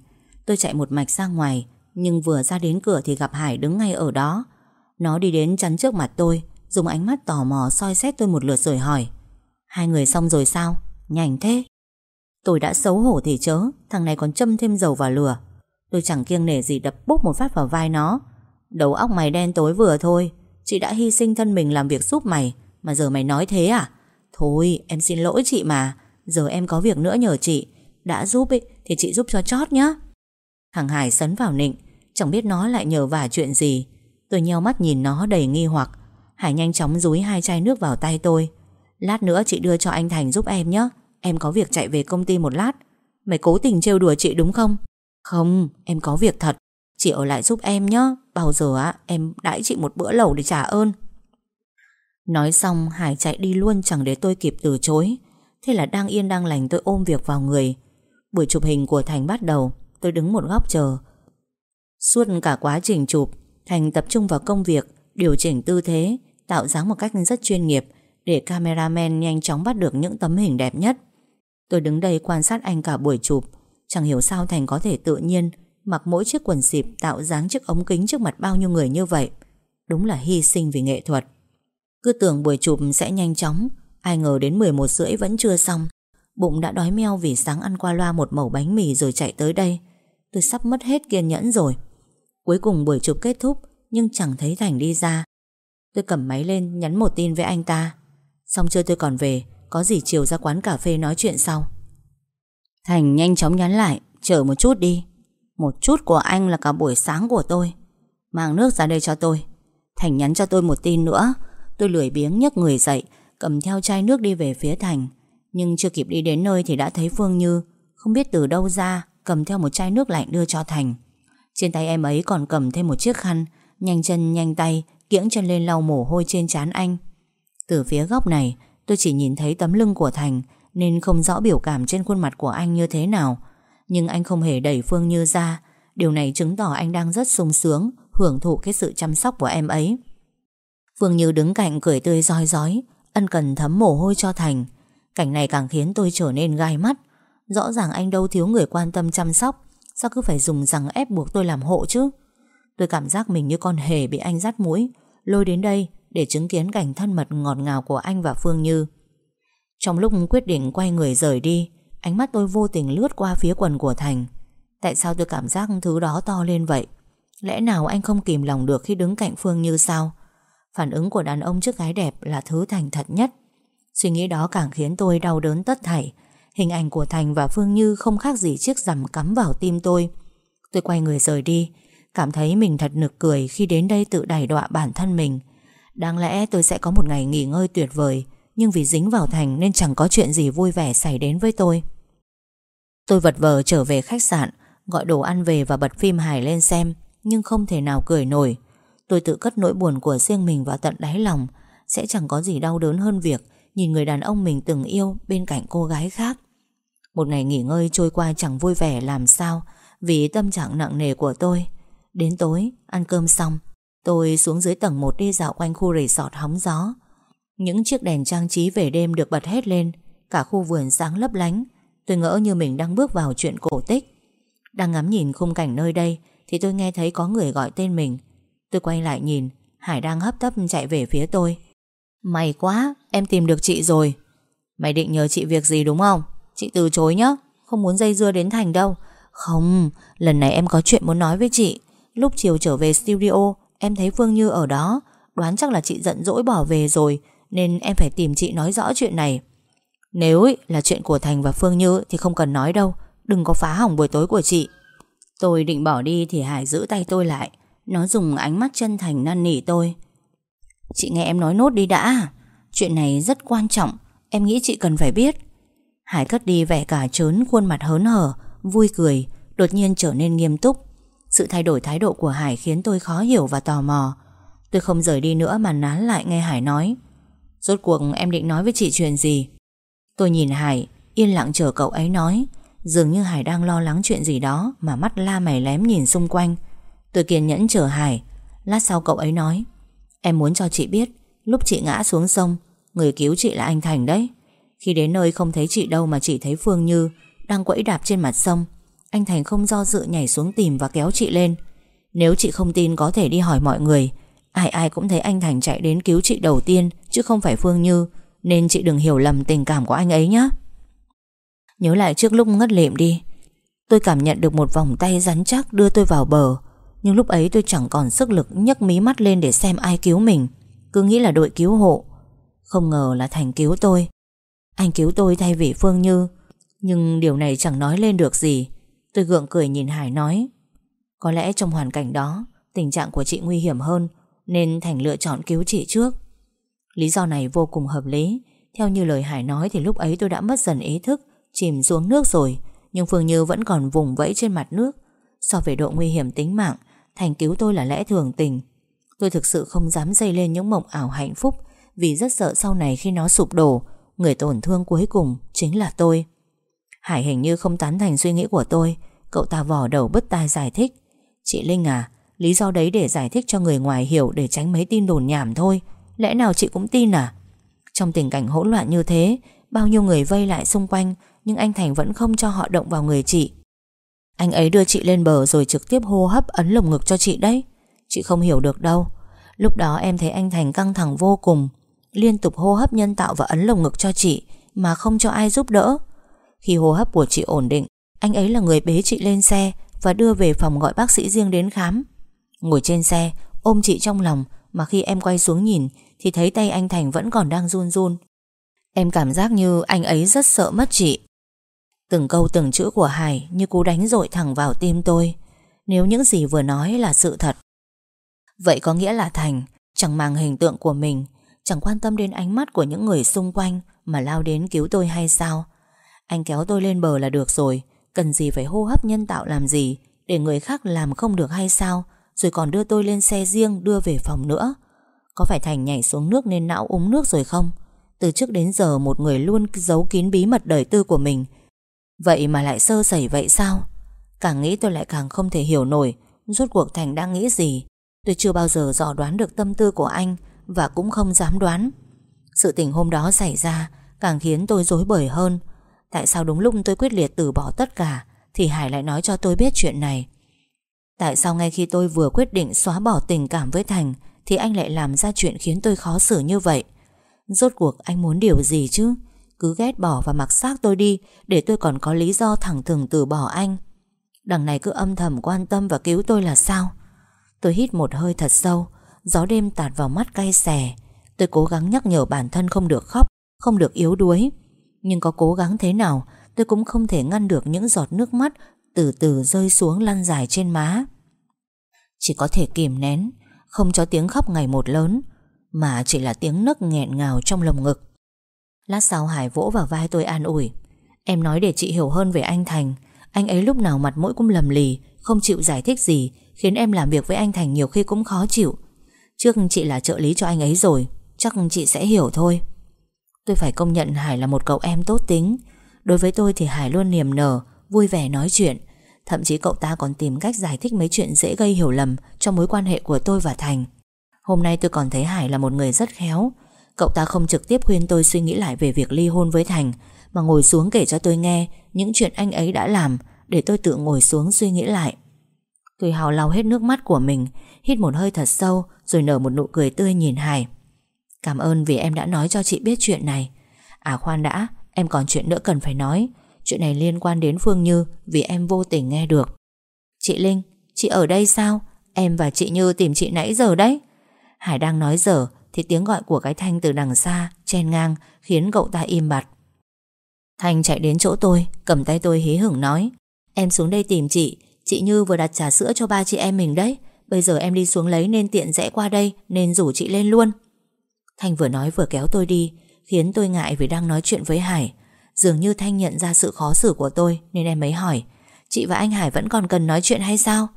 Tôi chạy một mạch ra ngoài, Nhưng vừa ra đến cửa thì gặp Hải đứng ngay ở đó. Nó đi đến chắn trước mặt tôi, Dùng ánh mắt tò mò soi xét tôi một lượt rồi hỏi. Hai người xong rồi sao? Nhanh thế. Tôi đã xấu hổ thì chớ Thằng này còn châm thêm dầu vào lửa. Tôi chẳng kiêng nể gì đập bốc một phát vào vai nó. Đầu óc mày đen tối vừa thôi. Chị đã hy sinh thân mình làm việc giúp mày Mà giờ mày nói thế à? Thôi em xin lỗi chị mà. Giờ em có việc nữa nhờ chị. Đã giúp ý, thì chị giúp cho chót nhá. Thằng Hải sấn vào nịnh Chẳng biết nó lại nhờ vả chuyện gì. Tôi nheo mắt nhìn nó đầy nghi hoặc. Hải nhanh chóng dúi hai chai nước vào tay tôi. Lát nữa chị đưa cho anh Thành giúp em nhé. Em có việc chạy về công ty một lát. Mày cố tình trêu đùa chị đúng không? Không, em có việc thật. Chị ở lại giúp em nhé. Bao giờ á, em đãi chị một bữa lẩu để trả ơn. Nói xong, Hải chạy đi luôn chẳng để tôi kịp từ chối. Thế là đang yên đang lành tôi ôm việc vào người. Buổi chụp hình của Thành bắt đầu, Tôi đứng một góc chờ. Suốt cả quá trình chụp, Thành tập trung vào công việc, Điều chỉnh tư thế, Tạo dáng một cách rất chuyên nghiệp. Để cameraman nhanh chóng bắt được những tấm hình đẹp nhất. Tôi đứng đây quan sát anh cả buổi chụp, Chẳng hiểu sao Thành có thể tự nhiên Mặc mỗi chiếc quần xịp Tạo dáng chiếc ống kính trước mặt bao nhiêu người như vậy. Đúng là hy sinh vì nghệ thuật. Cứ tưởng buổi chụp sẽ nhanh chóng, Ai ngờ đến 11 rưỡi vẫn chưa xong. Bụng đã đói meo vì sáng ăn qua loa một mẩu bánh mì rồi chạy tới đây. Tôi sắp mất hết kiên nhẫn rồi. Cuối cùng buổi chụp kết thúc, Nhưng chẳng thấy Thành đi ra. Tôi cầm máy lên nhắn một tin với anh ta. Xong chưa tôi còn về, Có gì chiều ra quán cà phê nói chuyện sau. Thành nhanh chóng nhắn lại, Chờ một chút đi, Một chút của anh là cả buổi sáng của tôi, Mang nước ra đây cho tôi. Thành nhắn cho tôi một tin nữa, Tôi lười biếng nhấc người dậy, Cầm theo chai nước đi về phía Thành, Nhưng chưa kịp đi đến nơi thì đã thấy Phương Như, Không biết từ đâu ra, Cầm theo một chai nước lạnh đưa cho Thành. Trên tay em ấy còn cầm thêm một chiếc khăn, Nhanh chân nhanh tay, Kiễng chân lên lau mồ hôi trên trán anh. Từ phía góc này, Tôi chỉ nhìn thấy tấm lưng của Thành, Nên không rõ biểu cảm trên khuôn mặt của anh như thế nào. Nhưng anh không hề đẩy Phương Như ra. Điều này chứng tỏ anh đang rất sung sướng, Hưởng thụ cái sự chăm sóc của em ấy. Phương Như đứng cạnh cười tươi roi rói, Ân cần thấm mồ hôi cho Thành. Cảnh này càng khiến tôi trở nên gai mắt. Rõ ràng anh đâu thiếu người quan tâm chăm sóc, Sao cứ phải dùng rằng ép buộc tôi làm hộ chứ? Tôi cảm giác mình như con hề bị anh dắt mũi. Lôi đến đây để chứng kiến cảnh thân mật ngọt ngào của anh và Phương Như. Trong lúc quyết định quay người rời đi, Ánh mắt tôi vô tình lướt qua phía quần của Thành. Tại sao tôi cảm giác thứ đó to lên vậy? Lẽ nào anh không kìm lòng được khi đứng cạnh Phương Như sao? Phản ứng của đàn ông trước gái đẹp là thứ Thành thật nhất. Suy nghĩ đó càng khiến tôi đau đớn tất thảy. Hình ảnh của Thành và Phương Như không khác gì chiếc rằm cắm vào tim tôi. Tôi quay người rời đi, Cảm thấy mình thật nực cười khi đến đây tự đẩy đọa bản thân mình. Đáng lẽ tôi sẽ có một ngày nghỉ ngơi tuyệt vời Nhưng vì dính vào Thành nên chẳng có chuyện gì vui vẻ xảy đến với tôi. Tôi vật vờ trở về khách sạn Gọi đồ ăn về và bật phim hài lên xem Nhưng không thể nào cười nổi. Tôi tự cất nỗi buồn của riêng mình vào tận đáy lòng. Sẽ chẳng có gì đau đớn hơn việc Nhìn người đàn ông mình từng yêu Bên cạnh cô gái khác. Một ngày nghỉ ngơi trôi qua chẳng vui vẻ làm sao Vì tâm trạng nặng nề của tôi. Đến tối, ăn cơm xong Tôi xuống dưới tầng 1 đi dạo quanh khu resort hóng gió. Những chiếc đèn trang trí về đêm được bật hết lên. Cả khu vườn sáng lấp lánh. Tôi ngỡ như mình đang bước vào chuyện cổ tích. Đang ngắm nhìn khung cảnh nơi đây Thì tôi nghe thấy có người gọi tên mình. Tôi quay lại nhìn Hải đang hấp tấp chạy về phía tôi. May quá, em tìm được chị rồi. Mày định nhờ chị việc gì đúng không? Chị từ chối nhá Không muốn dây dưa đến Thành đâu. Không, lần này em có chuyện muốn nói với chị. Lúc chiều trở về studio Em thấy Phương Như ở đó Đoán chắc là chị giận dỗi bỏ về rồi Nên em phải tìm chị nói rõ chuyện này. Nếu ý, là chuyện của Thành và Phương Như Thì không cần nói đâu Đừng có phá hỏng buổi tối của chị. Tôi định bỏ đi thì Hải giữ tay tôi lại Nó dùng ánh mắt chân thành năn nỉ tôi. Chị nghe em nói nốt đi đã Chuyện này rất quan trọng Em nghĩ chị cần phải biết. Hải cất đi vẻ cả trớn khuôn mặt hớn hở Vui cười Đột nhiên trở nên nghiêm túc. Sự thay đổi thái độ của Hải khiến tôi khó hiểu và tò mò. Tôi không rời đi nữa mà nán lại nghe Hải nói. Rốt cuộc em định nói với chị chuyện gì? Tôi nhìn Hải, Yên lặng chờ cậu ấy nói. Dường như Hải đang lo lắng chuyện gì đó Mà mắt la mày lém nhìn xung quanh. Tôi kiên nhẫn chờ Hải. Lát sau cậu ấy nói, Em muốn cho chị biết, Lúc chị ngã xuống sông, Người cứu chị là anh Thành đấy. Khi đến nơi không thấy chị đâu mà chỉ thấy Phương Như Đang quẫy đạp trên mặt sông anh Thành không do dự nhảy xuống tìm và kéo chị lên. Nếu chị không tin có thể đi hỏi mọi người, Ai ai cũng thấy anh Thành chạy đến cứu chị đầu tiên, Chứ không phải Phương Như, Nên chị đừng hiểu lầm tình cảm của anh ấy nhé Nhớ lại trước lúc ngất lịm đi. Tôi cảm nhận được một vòng tay rắn chắc đưa tôi vào bờ, Nhưng lúc ấy tôi chẳng còn sức lực nhấc mí mắt lên để xem ai cứu mình, Cứ nghĩ là đội cứu hộ. Không ngờ là Thành cứu tôi. Anh cứu tôi thay vì Phương Như, Nhưng điều này chẳng nói lên được gì. Tôi gượng cười nhìn Hải nói, Có lẽ trong hoàn cảnh đó, Tình trạng của chị nguy hiểm hơn, Nên Thành lựa chọn cứu chị trước. Lý do này vô cùng hợp lý. Theo như lời Hải nói thì lúc ấy tôi đã mất dần ý thức, Chìm xuống nước rồi, Nhưng Phương Như vẫn còn vùng vẫy trên mặt nước. So về độ nguy hiểm tính mạng, Thành cứu tôi là lẽ thường tình. Tôi thực sự không dám dây lên những mộng ảo hạnh phúc, Vì rất sợ sau này khi nó sụp đổ, Người tổn thương cuối cùng chính là tôi. Hải hình như không tán thành suy nghĩ của tôi. Cậu ta vò đầu bứt tai giải thích. Chị Linh à Lý do đấy để giải thích cho người ngoài hiểu Để tránh mấy tin đồn nhảm thôi. Lẽ nào chị cũng tin à? Trong tình cảnh hỗn loạn như thế, Bao nhiêu người vây lại xung quanh, Nhưng anh Thành vẫn không cho họ động vào người chị. Anh ấy đưa chị lên bờ Rồi trực tiếp hô hấp ấn lồng ngực cho chị đấy. Chị không hiểu được đâu. Lúc đó em thấy anh Thành căng thẳng vô cùng, Liên tục hô hấp nhân tạo và ấn lồng ngực cho chị, Mà không cho ai giúp đỡ. Khi hô hấp của chị ổn định, Anh ấy là người bế chị lên xe Và đưa về phòng gọi bác sĩ riêng đến khám. Ngồi trên xe, Ôm chị trong lòng, Mà khi em quay xuống nhìn, Thì thấy tay anh Thành vẫn còn đang run run. Em cảm giác như anh ấy rất sợ mất chị. Từng câu từng chữ của Hải Như cú đánh dội thẳng vào tim tôi. Nếu những gì vừa nói là sự thật. Vậy có nghĩa là Thành Chẳng mang hình tượng của mình, Chẳng quan tâm đến ánh mắt của những người xung quanh Mà lao đến cứu tôi hay sao? Anh kéo tôi lên bờ là được rồi. Cần gì phải hô hấp nhân tạo làm gì? Để người khác làm không được hay sao? Rồi còn đưa tôi lên xe riêng, Đưa về phòng nữa. Có phải Thành nhảy xuống nước nên não uống nước rồi không? Từ trước đến giờ một người luôn giấu kín bí mật đời tư của mình. Vậy mà lại sơ sẩy vậy sao? Càng nghĩ tôi lại càng không thể hiểu nổi. Rốt cuộc Thành đang nghĩ gì? Tôi chưa bao giờ dò đoán được tâm tư của anh Và cũng không dám đoán. Sự tình hôm đó xảy ra Càng khiến tôi dối bời hơn. Tại sao đúng lúc tôi quyết liệt từ bỏ tất cả, Thì Hải lại nói cho tôi biết chuyện này? Tại sao ngay khi tôi vừa quyết định xóa bỏ tình cảm với Thành, Thì anh lại làm ra chuyện khiến tôi khó xử như vậy? Rốt cuộc anh muốn điều gì chứ? Cứ ghét bỏ và mặc xác tôi đi, Để tôi còn có lý do thẳng thừng từ bỏ anh. Đằng này cứ âm thầm quan tâm và cứu tôi là sao? Tôi hít một hơi thật sâu, Gió đêm tạt vào mắt cay xè. Tôi cố gắng nhắc nhở bản thân không được khóc, Không được yếu đuối. Nhưng có cố gắng thế nào, Tôi cũng không thể ngăn được những giọt nước mắt Từ từ rơi xuống lăn dài trên má. Chỉ có thể kìm nén, Không cho tiếng khóc ngày một lớn, mà chỉ là tiếng nấc nghẹn ngào trong lồng ngực. Lát sau Hải vỗ vào vai tôi an ủi. Em nói để chị hiểu hơn về anh Thành. Anh ấy lúc nào mặt mũi cũng lầm lì, Không chịu giải thích gì, Khiến em làm việc với anh Thành nhiều khi cũng khó chịu. Trước chị là trợ lý cho anh ấy rồi, Chắc chị sẽ hiểu thôi. Tôi phải công nhận Hải là một cậu em tốt tính. Đối với tôi thì Hải luôn niềm nở, Vui vẻ nói chuyện. Thậm chí cậu ta còn tìm cách giải thích mấy chuyện dễ gây hiểu lầm Trong mối quan hệ của tôi và Thành. Hôm nay tôi còn thấy Hải là một người rất khéo. Cậu ta không trực tiếp khuyên tôi suy nghĩ lại về việc ly hôn với Thành, Mà ngồi xuống kể cho tôi nghe Những chuyện anh ấy đã làm Để tôi tự ngồi xuống suy nghĩ lại. Tôi hào lau hết nước mắt của mình, Hít một hơi thật sâu, Rồi nở một nụ cười tươi nhìn Hải. Cảm ơn vì em đã nói cho chị biết chuyện này. À khoan đã Em còn chuyện nữa cần phải nói. Chuyện này liên quan đến Phương Như Vì em vô tình nghe được. Chị Linh, chị ở đây sao? Em và chị Như tìm chị nãy giờ đấy. Hải đang nói dở Thì tiếng gọi của cái Thanh từ đằng xa Chen ngang khiến cậu ta im bặt. Thanh chạy đến chỗ tôi Cầm tay tôi hí hửng nói Em xuống đây tìm chị. Chị Như vừa đặt trà sữa cho ba chị em mình đấy. Bây giờ em đi xuống lấy nên tiện rẽ qua đây Nên rủ chị lên luôn. Thanh vừa nói vừa kéo tôi đi Khiến tôi ngại vì đang nói chuyện với Hải. Dường như Thanh nhận ra sự khó xử của tôi Nên em ấy hỏi Chị và anh Hải vẫn còn cần nói chuyện hay sao?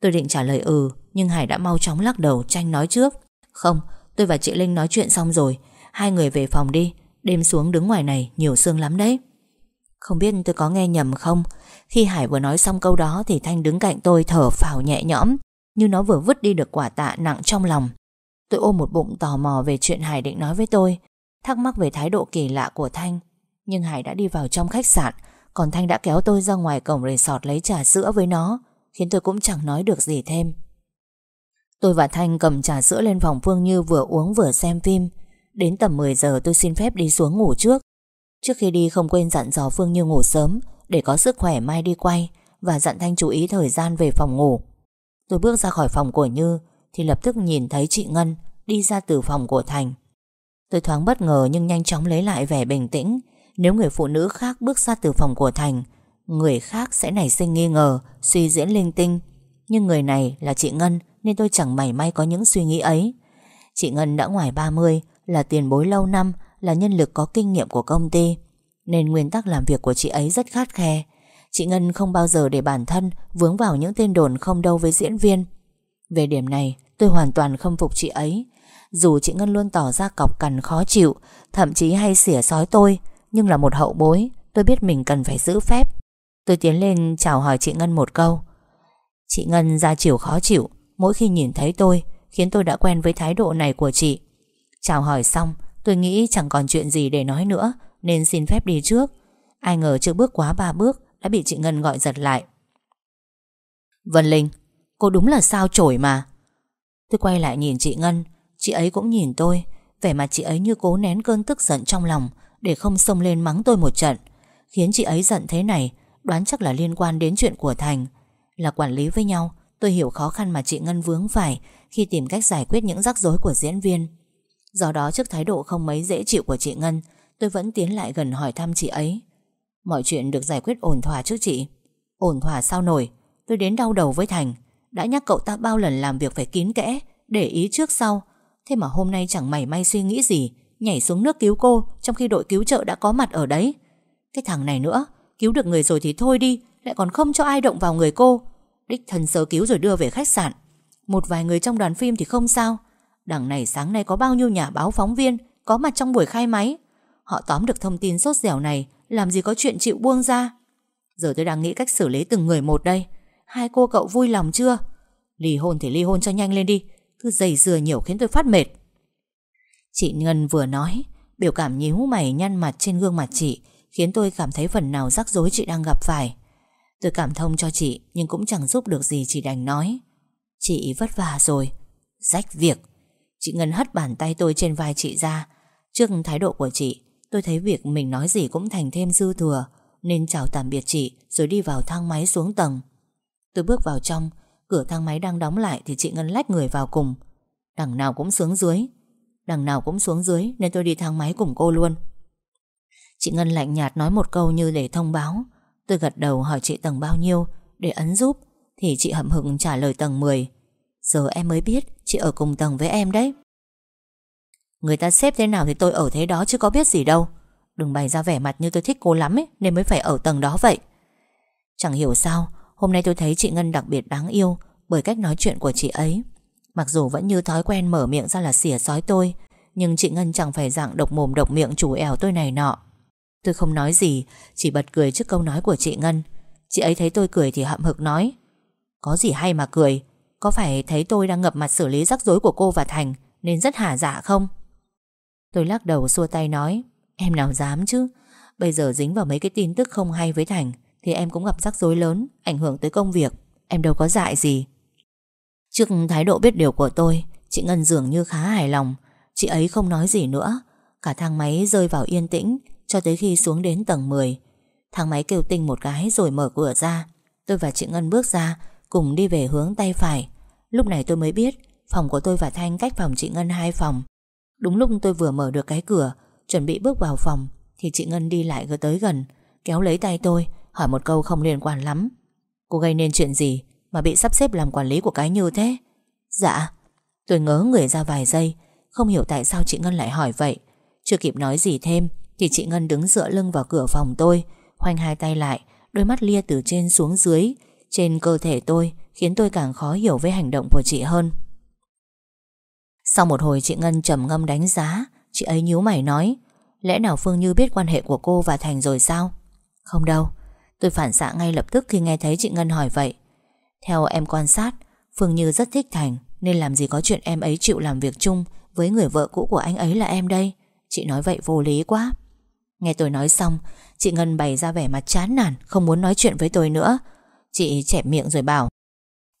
Tôi định trả lời ừ Nhưng Hải đã mau chóng lắc đầu tranh nói trước. Không, tôi và chị Linh nói chuyện xong rồi Hai người về phòng đi Đêm xuống đứng ngoài này nhiều sương lắm đấy. Không biết tôi có nghe nhầm không? Khi Hải vừa nói xong câu đó Thì Thanh đứng cạnh tôi thở phào nhẹ nhõm Như nó vừa vứt đi được quả tạ nặng trong lòng. Tôi ôm một bụng tò mò về chuyện Hải định nói với tôi. Thắc mắc về thái độ kỳ lạ của Thanh. Nhưng Hải đã đi vào trong khách sạn. Còn Thanh đã kéo tôi ra ngoài cổng resort lấy trà sữa với nó, Khiến tôi cũng chẳng nói được gì thêm. Tôi và Thanh cầm trà sữa lên phòng Phương Như vừa uống vừa xem phim. Đến tầm 10 giờ tôi xin phép đi xuống ngủ trước. Trước khi đi không quên dặn dò Phương Như ngủ sớm, Để có sức khỏe mai đi quay, Và dặn Thanh chú ý thời gian về phòng ngủ. Tôi bước ra khỏi phòng của Như thì lập tức nhìn thấy chị Ngân Đi ra từ phòng của Thành. Tôi thoáng bất ngờ nhưng nhanh chóng lấy lại vẻ bình tĩnh. Nếu người phụ nữ khác bước ra từ phòng của Thành, Người khác sẽ nảy sinh nghi ngờ, Suy diễn linh tinh. Nhưng người này là chị Ngân, Nên tôi chẳng mảy may có những suy nghĩ ấy. Chị Ngân đã ngoài 30 Là tiền bối lâu năm, Là nhân lực có kinh nghiệm của công ty, Nên nguyên tắc làm việc của chị ấy rất khát khe. Chị Ngân không bao giờ để bản thân Vướng vào những tên đồn không đâu với diễn viên. Về điểm này, tôi hoàn toàn không phục chị ấy. Dù chị Ngân luôn tỏ ra cọc cằn khó chịu, Thậm chí hay xỉa sói tôi, Nhưng là một hậu bối, Tôi biết mình cần phải giữ phép. Tôi tiến lên chào hỏi chị Ngân một câu. Chị Ngân ra chiều khó chịu, Mỗi khi nhìn thấy tôi, Khiến tôi đã quen với thái độ này của chị. Chào hỏi xong, Tôi nghĩ chẳng còn chuyện gì để nói nữa, Nên xin phép đi trước. Ai ngờ chưa bước quá ba bước, Đã bị chị Ngân gọi giật lại. Vân Linh Cô đúng là sao chổi mà. Tôi quay lại nhìn chị Ngân. Chị ấy cũng nhìn tôi. Vẻ mặt chị ấy như cố nén cơn tức giận trong lòng, Để không xông lên mắng tôi một trận. Khiến chị ấy giận thế này, Đoán chắc là liên quan đến chuyện của Thành. Là quản lý với nhau, Tôi hiểu khó khăn mà chị Ngân vướng phải Khi tìm cách giải quyết những rắc rối của diễn viên. Do đó trước thái độ không mấy dễ chịu của chị Ngân, Tôi vẫn tiến lại gần hỏi thăm chị ấy. Mọi chuyện được giải quyết ổn thỏa chứ chị? Ổn thỏa sao nổi? Tôi đến đau đầu với Thành. Đã nhắc cậu ta bao lần làm việc phải kín kẽ, Để ý trước sau. Thế mà hôm nay chẳng mảy may suy nghĩ gì, Nhảy xuống nước cứu cô, Trong khi đội cứu trợ đã có mặt ở đấy. Cái thằng này nữa, Cứu được người rồi thì thôi đi, Lại còn không cho ai động vào người cô. Đích thân sơ cứu rồi đưa về khách sạn. Một vài người trong đoàn phim thì không sao. Đằng này sáng nay có bao nhiêu nhà báo phóng viên, Có mặt trong buổi khai máy. Họ tóm được thông tin sốt dẻo này, Làm gì có chuyện chịu buông ra. Giờ tôi đang nghĩ cách xử lý từng người một đây. Hai cô cậu vui lòng chưa? Ly hôn thì ly hôn cho nhanh lên đi, Cứ dày dừa nhiều khiến tôi phát mệt. Chị Ngân vừa nói, Biểu cảm nhíu mày nhăn mặt trên gương mặt chị, Khiến tôi cảm thấy phần nào rắc rối chị đang gặp phải. Tôi cảm thông cho chị, Nhưng cũng chẳng giúp được gì chị đành nói. Chị vất vả rồi, Rách việc. Chị Ngân hất bàn tay tôi trên vai chị ra. Trước thái độ của chị, Tôi thấy việc mình nói gì cũng thành thêm dư thừa, Nên chào tạm biệt chị, Rồi đi vào thang máy xuống tầng. Tôi bước vào trong, Cửa thang máy đang đóng lại Thì chị Ngân lách người vào cùng. Đằng nào cũng xuống dưới, Đằng nào cũng xuống dưới Nên tôi đi thang máy cùng cô luôn. Chị Ngân lạnh nhạt nói một câu như để thông báo. Tôi gật đầu hỏi chị tầng bao nhiêu, Để ấn giúp, Thì chị hậm hực trả lời tầng 10 Giờ em mới biết chị ở cùng tầng với em đấy. Người ta xếp thế nào thì tôi ở thế đó chứ có biết gì đâu. Đừng bày ra vẻ mặt như tôi thích cô lắm ấy, Nên mới phải ở tầng đó vậy. Chẳng hiểu sao Hôm nay tôi thấy chị Ngân đặc biệt đáng yêu Bởi cách nói chuyện của chị ấy. Mặc dù vẫn như thói quen mở miệng ra là xỉa sói tôi, Nhưng chị Ngân chẳng phải dạng độc mồm độc miệng chủ ẻo tôi này nọ. Tôi không nói gì, Chỉ bật cười trước câu nói của chị Ngân. Chị ấy thấy tôi cười thì hậm hực nói, Có gì hay mà cười, Có phải thấy tôi đang ngập mặt xử lý rắc rối của cô và Thành Nên rất hả dạ không? Tôi lắc đầu xua tay nói, Em nào dám chứ? Bây giờ dính vào mấy cái tin tức không hay với Thành thì em cũng gặp rắc rối lớn, Ảnh hưởng tới công việc. Em đâu có dại gì. Trước thái độ biết điều của tôi, Chị Ngân dường như khá hài lòng. Chị ấy không nói gì nữa. Cả thang máy rơi vào yên tĩnh, cho tới khi xuống đến tầng 10 Thang máy kêu tinh một cái rồi mở cửa ra. Tôi và chị Ngân bước ra, Cùng đi về hướng tay phải. Lúc này tôi mới biết, Phòng của tôi và Thanh cách phòng chị Ngân hai phòng. Đúng lúc tôi vừa mở được cái cửa, Chuẩn bị bước vào phòng, Thì chị Ngân đi lại tới gần, Kéo lấy tay tôi. Hỏi một câu không liên quan lắm. Cô gây nên chuyện gì Mà bị sắp xếp làm quản lý của cái như thế? Dạ Tôi ngớ người ra vài giây, Không hiểu tại sao chị Ngân lại hỏi vậy. Chưa kịp nói gì thêm thì chị Ngân đứng dựa lưng vào cửa phòng tôi, Khoanh hai tay lại, Đôi mắt lia từ trên xuống dưới. Trên cơ thể tôi Khiến tôi càng khó hiểu với hành động của chị hơn. Sau một hồi chị Ngân trầm ngâm đánh giá, Chị ấy nhíu mày nói, Lẽ nào Phương Như biết quan hệ của cô và Thành rồi sao? Không đâu Tôi phản xạ ngay lập tức khi nghe thấy chị Ngân hỏi vậy. Theo em quan sát, Phương Như rất thích Thành, Nên làm gì có chuyện em ấy chịu làm việc chung Với người vợ cũ của anh ấy là em đây. Chị nói vậy vô lý quá. Nghe tôi nói xong, Chị Ngân bày ra vẻ mặt chán nản, Không muốn nói chuyện với tôi nữa. Chị chẹp miệng rồi bảo,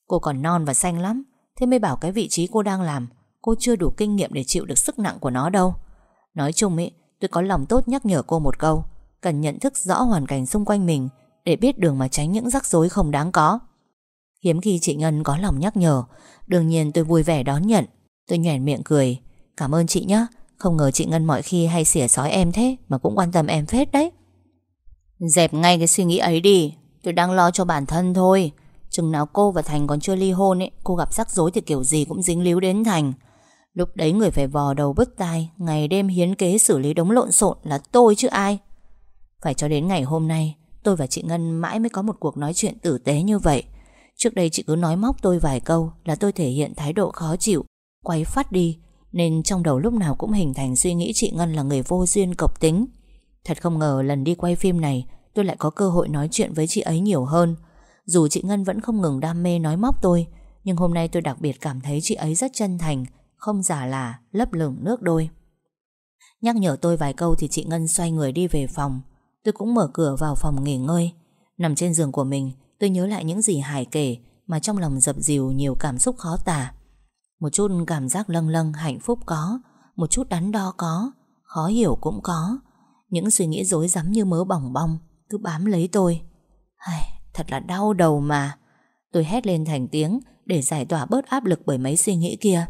Cô còn non và xanh lắm, Thế mới bảo cái vị trí cô đang làm, Cô chưa đủ kinh nghiệm để chịu được sức nặng của nó đâu. Nói chung ý, Tôi có lòng tốt nhắc nhở cô một câu, Cần nhận thức rõ hoàn cảnh xung quanh mình để biết đường mà tránh những rắc rối không đáng có. Hiếm khi chị Ngân có lòng nhắc nhở. Đương nhiên tôi vui vẻ đón nhận. Tôi nhoẻn miệng cười. Cảm ơn chị nhé Không ngờ chị Ngân mọi khi hay xỉa sói em thế, Mà cũng quan tâm em phết đấy. Dẹp ngay cái suy nghĩ ấy đi. Tôi đang lo cho bản thân thôi. Chừng nào cô và Thành còn chưa ly hôn ấy, Cô gặp rắc rối thì kiểu gì cũng dính líu đến Thành. Lúc đấy người phải vò đầu bứt tai, Ngày đêm hiến kế xử lý đống lộn xộn Là tôi chứ ai. Phải cho đến ngày hôm nay Tôi và chị Ngân mãi mới có một cuộc nói chuyện tử tế như vậy. Trước đây chị cứ nói móc tôi vài câu Là tôi thể hiện thái độ khó chịu Quay phát đi, Nên trong đầu lúc nào cũng hình thành suy nghĩ chị Ngân là người vô duyên cộc tính. Thật không ngờ lần đi quay phim này, Tôi lại có cơ hội nói chuyện với chị ấy nhiều hơn. Dù chị Ngân vẫn không ngừng đam mê nói móc tôi, Nhưng hôm nay tôi đặc biệt cảm thấy chị ấy rất chân thành, Không giả là, lấp lửng nước đôi. Nhắc nhở tôi vài câu thì chị Ngân xoay người đi về phòng. Tôi cũng mở cửa vào phòng nghỉ ngơi. Nằm trên giường của mình Tôi nhớ lại những gì Hải kể Mà trong lòng dập dìu nhiều cảm xúc khó tả. Một chút cảm giác lâng lâng hạnh phúc có Một chút đắn đo có Khó hiểu cũng có. Những suy nghĩ rối rắm như mớ bỏng bong Cứ bám lấy tôi. Ai, Thật là đau đầu mà. Tôi hét lên thành tiếng Để giải tỏa bớt áp lực bởi mấy suy nghĩ kia.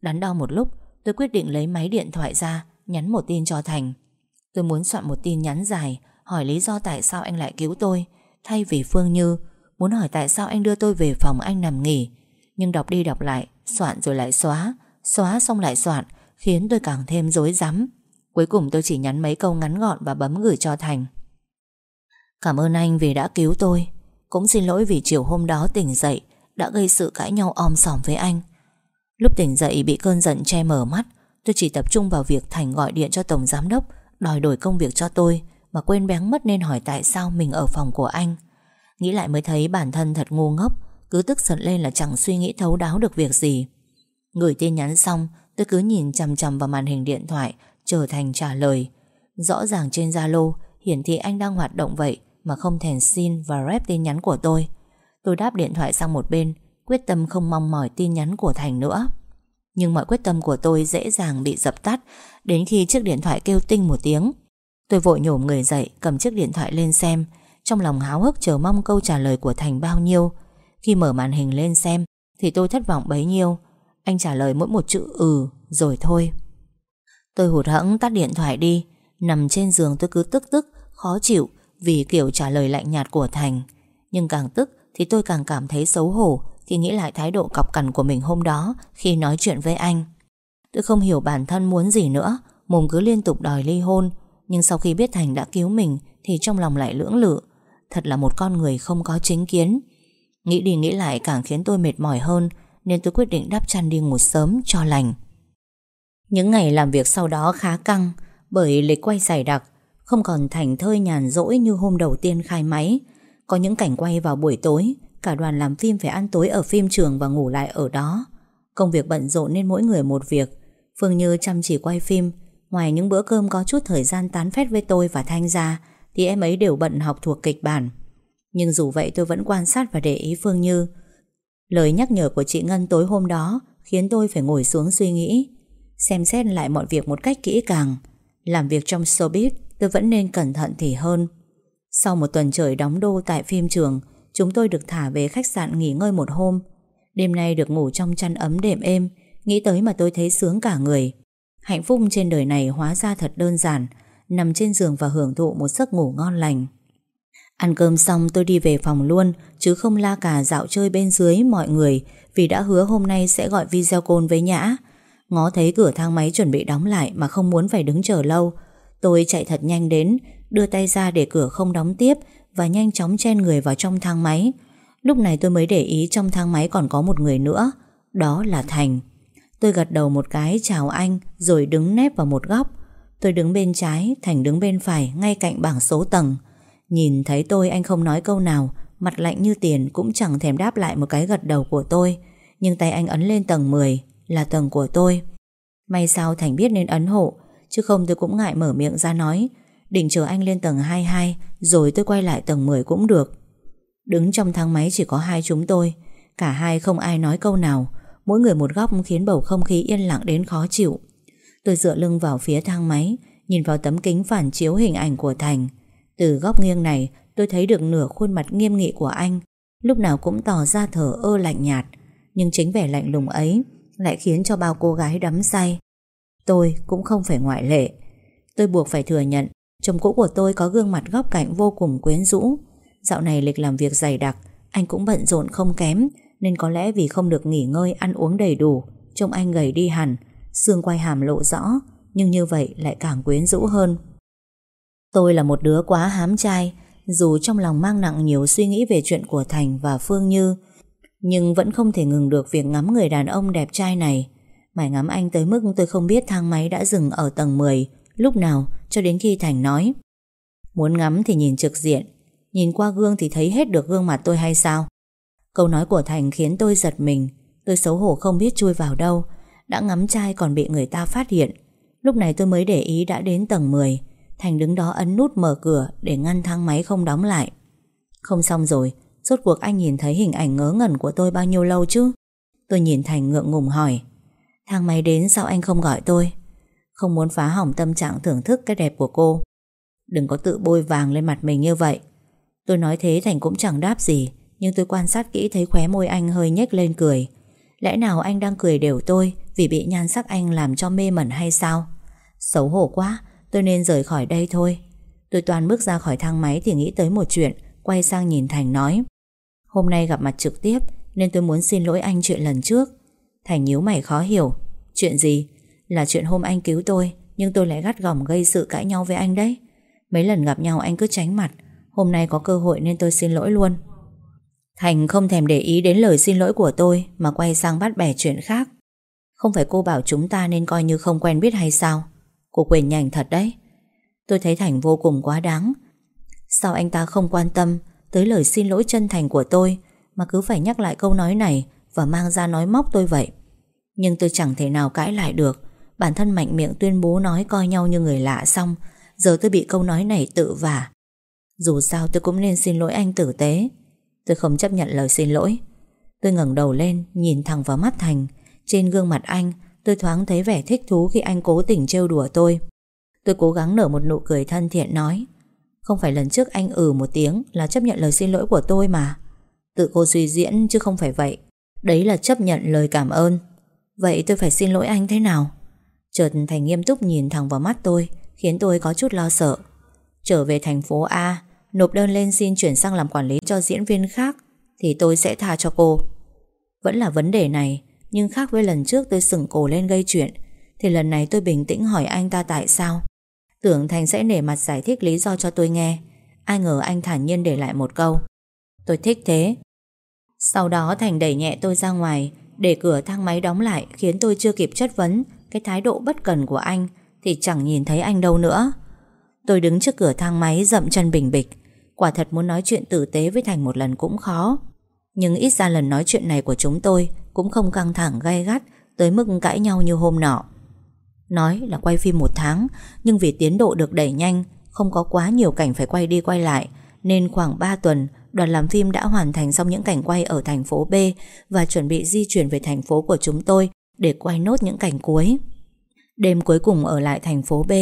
Đắn đo một lúc Tôi quyết định lấy máy điện thoại ra Nhắn một tin cho Thành. Tôi muốn soạn một tin nhắn dài, Hỏi lý do tại sao anh lại cứu tôi. Thay vì Phương Như, Muốn hỏi tại sao anh đưa tôi về phòng anh nằm nghỉ. Nhưng đọc đi đọc lại, Soạn rồi lại xóa. Xóa xong lại soạn, Khiến tôi càng thêm rối rắm. Cuối cùng tôi chỉ nhắn mấy câu ngắn gọn Và bấm gửi cho Thành. Cảm ơn anh vì đã cứu tôi. Cũng xin lỗi vì chiều hôm đó tỉnh dậy, Đã gây sự cãi nhau om sòm với anh. Lúc tỉnh dậy bị cơn giận che mở mắt, Tôi chỉ tập trung vào việc Thành gọi điện cho Tổng Giám Đốc. Đòi đổi công việc cho tôi Mà quên bén mất nên hỏi tại sao mình ở phòng của anh. Nghĩ lại mới thấy bản thân thật ngu ngốc, Cứ tức giận lên là chẳng suy nghĩ thấu đáo được việc gì. Gửi tin nhắn xong, Tôi cứ nhìn chằm chằm vào màn hình điện thoại, Chờ Thành trả lời. Rõ ràng trên Zalo, Hiển thị anh đang hoạt động vậy Mà không thèn xin và rep tin nhắn của tôi. Tôi đáp điện thoại sang một bên, Quyết tâm không mong mỏi tin nhắn của Thành nữa. Nhưng mọi quyết tâm của tôi dễ dàng bị dập tắt. Đến khi chiếc điện thoại kêu tinh một tiếng, Tôi vội nhổm người dậy, Cầm chiếc điện thoại lên xem. Trong lòng háo hức chờ mong câu trả lời của Thành bao nhiêu, Khi mở màn hình lên xem Thì tôi thất vọng bấy nhiêu. Anh trả lời mỗi một chữ ừ Rồi thôi. Tôi hụt hẫng tắt điện thoại đi. Nằm trên giường tôi cứ tức tức, Khó chịu vì kiểu trả lời lạnh nhạt của Thành. Nhưng càng tức thì tôi càng cảm thấy xấu hổ khi nghĩ lại thái độ cọc cằn của mình hôm đó Khi nói chuyện với anh. Tôi không hiểu bản thân muốn gì nữa, Mồm cứ liên tục đòi ly hôn. Nhưng sau khi biết Thành đã cứu mình Thì trong lòng lại lưỡng lự. Thật là một con người không có chính kiến. Nghĩ đi nghĩ lại càng khiến tôi mệt mỏi hơn, Nên tôi quyết định đắp chăn đi ngủ sớm cho lành. Những ngày làm việc sau đó khá căng, Bởi lịch quay dày đặc, Không còn thành thơi nhàn rỗi như hôm đầu tiên khai máy. Có những cảnh quay vào buổi tối Cả đoàn làm phim phải ăn tối ở phim trường Và ngủ lại ở đó. Công việc bận rộn nên mỗi người một việc. Phương Như chăm chỉ quay phim. Ngoài những bữa cơm có chút thời gian tán phét với tôi và Thanh ra, Thì em ấy đều bận học thuộc kịch bản. Nhưng dù vậy tôi vẫn quan sát và để ý Phương Như. Lời nhắc nhở của chị Ngân tối hôm đó Khiến tôi phải ngồi xuống suy nghĩ, Xem xét lại mọi việc một cách kỹ càng. Làm việc trong showbiz, Tôi vẫn nên cẩn thận thì hơn. Sau một tuần trời đóng đô tại phim trường Chúng tôi được thả về khách sạn nghỉ ngơi một hôm. Đêm nay được ngủ trong chăn ấm đệm êm, Nghĩ tới mà tôi thấy sướng cả người. Hạnh phúc trên đời này hóa ra thật đơn giản, Nằm trên giường và hưởng thụ một giấc ngủ ngon lành. Ăn cơm xong tôi đi về phòng luôn, Chứ không la cả dạo chơi bên dưới mọi người, Vì đã hứa hôm nay sẽ gọi video call với Nhã. Ngó thấy cửa thang máy chuẩn bị đóng lại Mà không muốn phải đứng chờ lâu, Tôi chạy thật nhanh đến, Đưa tay ra để cửa không đóng tiếp và nhanh chóng chen người vào trong thang máy. Lúc này tôi mới để ý trong thang máy còn có một người nữa Đó là Thành. Tôi gật đầu một cái chào anh Rồi đứng nép vào một góc. Tôi đứng bên trái, Thành đứng bên phải Ngay cạnh bảng số tầng. Nhìn thấy tôi anh không nói câu nào Mặt lạnh như tiền cũng chẳng thèm đáp lại một cái gật đầu của tôi. Nhưng tay anh ấn lên tầng 10 Là tầng của tôi. May sao Thành biết nên ấn hộ Chứ không tôi cũng ngại mở miệng ra nói. Định chờ anh lên tầng 22 Rồi tôi quay lại tầng 10 cũng được. Đứng trong thang máy chỉ có hai chúng tôi, Cả hai không ai nói câu nào, Mỗi người một góc khiến bầu không khí yên lặng đến khó chịu. Tôi dựa lưng vào phía thang máy, Nhìn vào tấm kính phản chiếu hình ảnh của Thành. Từ góc nghiêng này, Tôi thấy được nửa khuôn mặt nghiêm nghị của anh, Lúc nào cũng tỏ ra thở ơ lạnh nhạt. Nhưng chính vẻ lạnh lùng ấy Lại khiến cho bao cô gái đắm say. Tôi cũng không phải ngoại lệ. Tôi buộc phải thừa nhận Chồng cũ của tôi có gương mặt góc cạnh vô cùng quyến rũ. Dạo này lịch làm việc dày đặc, Anh cũng bận rộn không kém, Nên có lẽ vì không được nghỉ ngơi, ăn uống đầy đủ, Trông anh gầy đi hẳn, Xương quay hàm lộ rõ, Nhưng như vậy lại càng quyến rũ hơn. Tôi là một đứa quá hám trai, Dù trong lòng mang nặng nhiều suy nghĩ về chuyện của Thành và Phương Như, Nhưng vẫn không thể ngừng được việc ngắm người đàn ông đẹp trai này. Mải ngắm anh tới mức tôi không biết thang máy đã dừng ở tầng 10 Lúc nào, cho đến khi Thành nói, Muốn ngắm thì nhìn trực diện, Nhìn qua gương thì thấy hết được gương mặt tôi hay sao? Câu nói của Thành khiến tôi giật mình. Tôi xấu hổ không biết chui vào đâu. Đã ngắm trai còn bị người ta phát hiện. Lúc này tôi mới để ý đã đến tầng 10 Thành đứng đó ấn nút mở cửa Để ngăn thang máy không đóng lại. Không xong rồi, Rốt cuộc anh nhìn thấy hình ảnh ngớ ngẩn của tôi bao nhiêu lâu chứ? Tôi nhìn Thành ngượng ngùng hỏi, Thang máy đến sao anh không gọi tôi? Không muốn phá hỏng tâm trạng thưởng thức cái đẹp của cô. Đừng có tự bôi vàng lên mặt mình như vậy. Tôi nói thế Thành cũng chẳng đáp gì, Nhưng tôi quan sát kỹ thấy khóe môi anh hơi nhếch lên cười. Lẽ nào anh đang cười đều tôi Vì bị nhan sắc anh làm cho mê mẩn hay sao? Xấu hổ quá, Tôi nên rời khỏi đây thôi. Tôi toàn bước ra khỏi thang máy thì nghĩ tới một chuyện, Quay sang nhìn Thành nói. Hôm nay gặp mặt trực tiếp, Nên tôi muốn xin lỗi anh chuyện lần trước. Thành nhíu mày khó hiểu. Chuyện gì? Là chuyện hôm anh cứu tôi, Nhưng tôi lại gắt gỏng gây sự cãi nhau với anh đấy. Mấy lần gặp nhau anh cứ tránh mặt, Hôm nay có cơ hội nên tôi xin lỗi luôn. Thành không thèm để ý đến lời xin lỗi của tôi, Mà quay sang bắt bẻ chuyện khác. Không phải cô bảo chúng ta nên coi như không quen biết hay sao? Cô quên nhanh thật đấy. Tôi thấy Thành vô cùng quá đáng. Sao anh ta không quan tâm Tới lời xin lỗi chân thành của tôi, Mà cứ phải nhắc lại câu nói này Và mang ra nói móc tôi vậy? Nhưng tôi chẳng thể nào cãi lại được. Bản thân mạnh miệng tuyên bố nói coi nhau như người lạ xong. Giờ tôi bị câu nói này tự vả. Dù sao tôi cũng nên xin lỗi anh tử tế. Tôi không chấp nhận lời xin lỗi. Tôi ngẩng đầu lên, Nhìn thẳng vào mắt Thành. Trên gương mặt anh, Tôi thoáng thấy vẻ thích thú khi anh cố tình trêu đùa tôi. Tôi cố gắng nở một nụ cười thân thiện nói, Không phải lần trước anh ừ một tiếng Là chấp nhận lời xin lỗi của tôi mà. Tự cô suy diễn chứ không phải vậy. Đấy là chấp nhận lời cảm ơn. Vậy tôi phải xin lỗi anh thế nào? Chợt Thành nghiêm túc nhìn thẳng vào mắt tôi, Khiến tôi có chút lo sợ. Trở về thành phố A, Nộp đơn lên xin chuyển sang làm quản lý cho diễn viên khác, Thì tôi sẽ tha cho cô. Vẫn là vấn đề này, Nhưng khác với lần trước tôi sừng cổ lên gây chuyện, Thì lần này tôi bình tĩnh hỏi anh ta tại sao. Tưởng Thành sẽ nể mặt giải thích lý do cho tôi nghe, Ai ngờ anh thản nhiên để lại một câu. Tôi thích thế. Sau đó Thành đẩy nhẹ tôi ra ngoài, Để cửa thang máy đóng lại Khiến tôi chưa kịp chất vấn cái thái độ bất cần của anh Thì chẳng nhìn thấy anh đâu nữa. Tôi đứng trước cửa thang máy dậm chân bình bịch. Quả thật muốn nói chuyện tử tế với Thành một lần cũng khó. Nhưng ít ra lần nói chuyện này của chúng tôi Cũng không căng thẳng gay gắt Tới mức cãi nhau như hôm nọ. Nói là quay phim một tháng, Nhưng vì tiến độ được đẩy nhanh, Không có quá nhiều cảnh phải quay đi quay lại, Nên khoảng 3 tuần, Đoàn làm phim đã hoàn thành xong những cảnh quay ở thành phố B Và chuẩn bị di chuyển về thành phố của chúng tôi để quay nốt những cảnh cuối Đêm cuối cùng ở lại thành phố B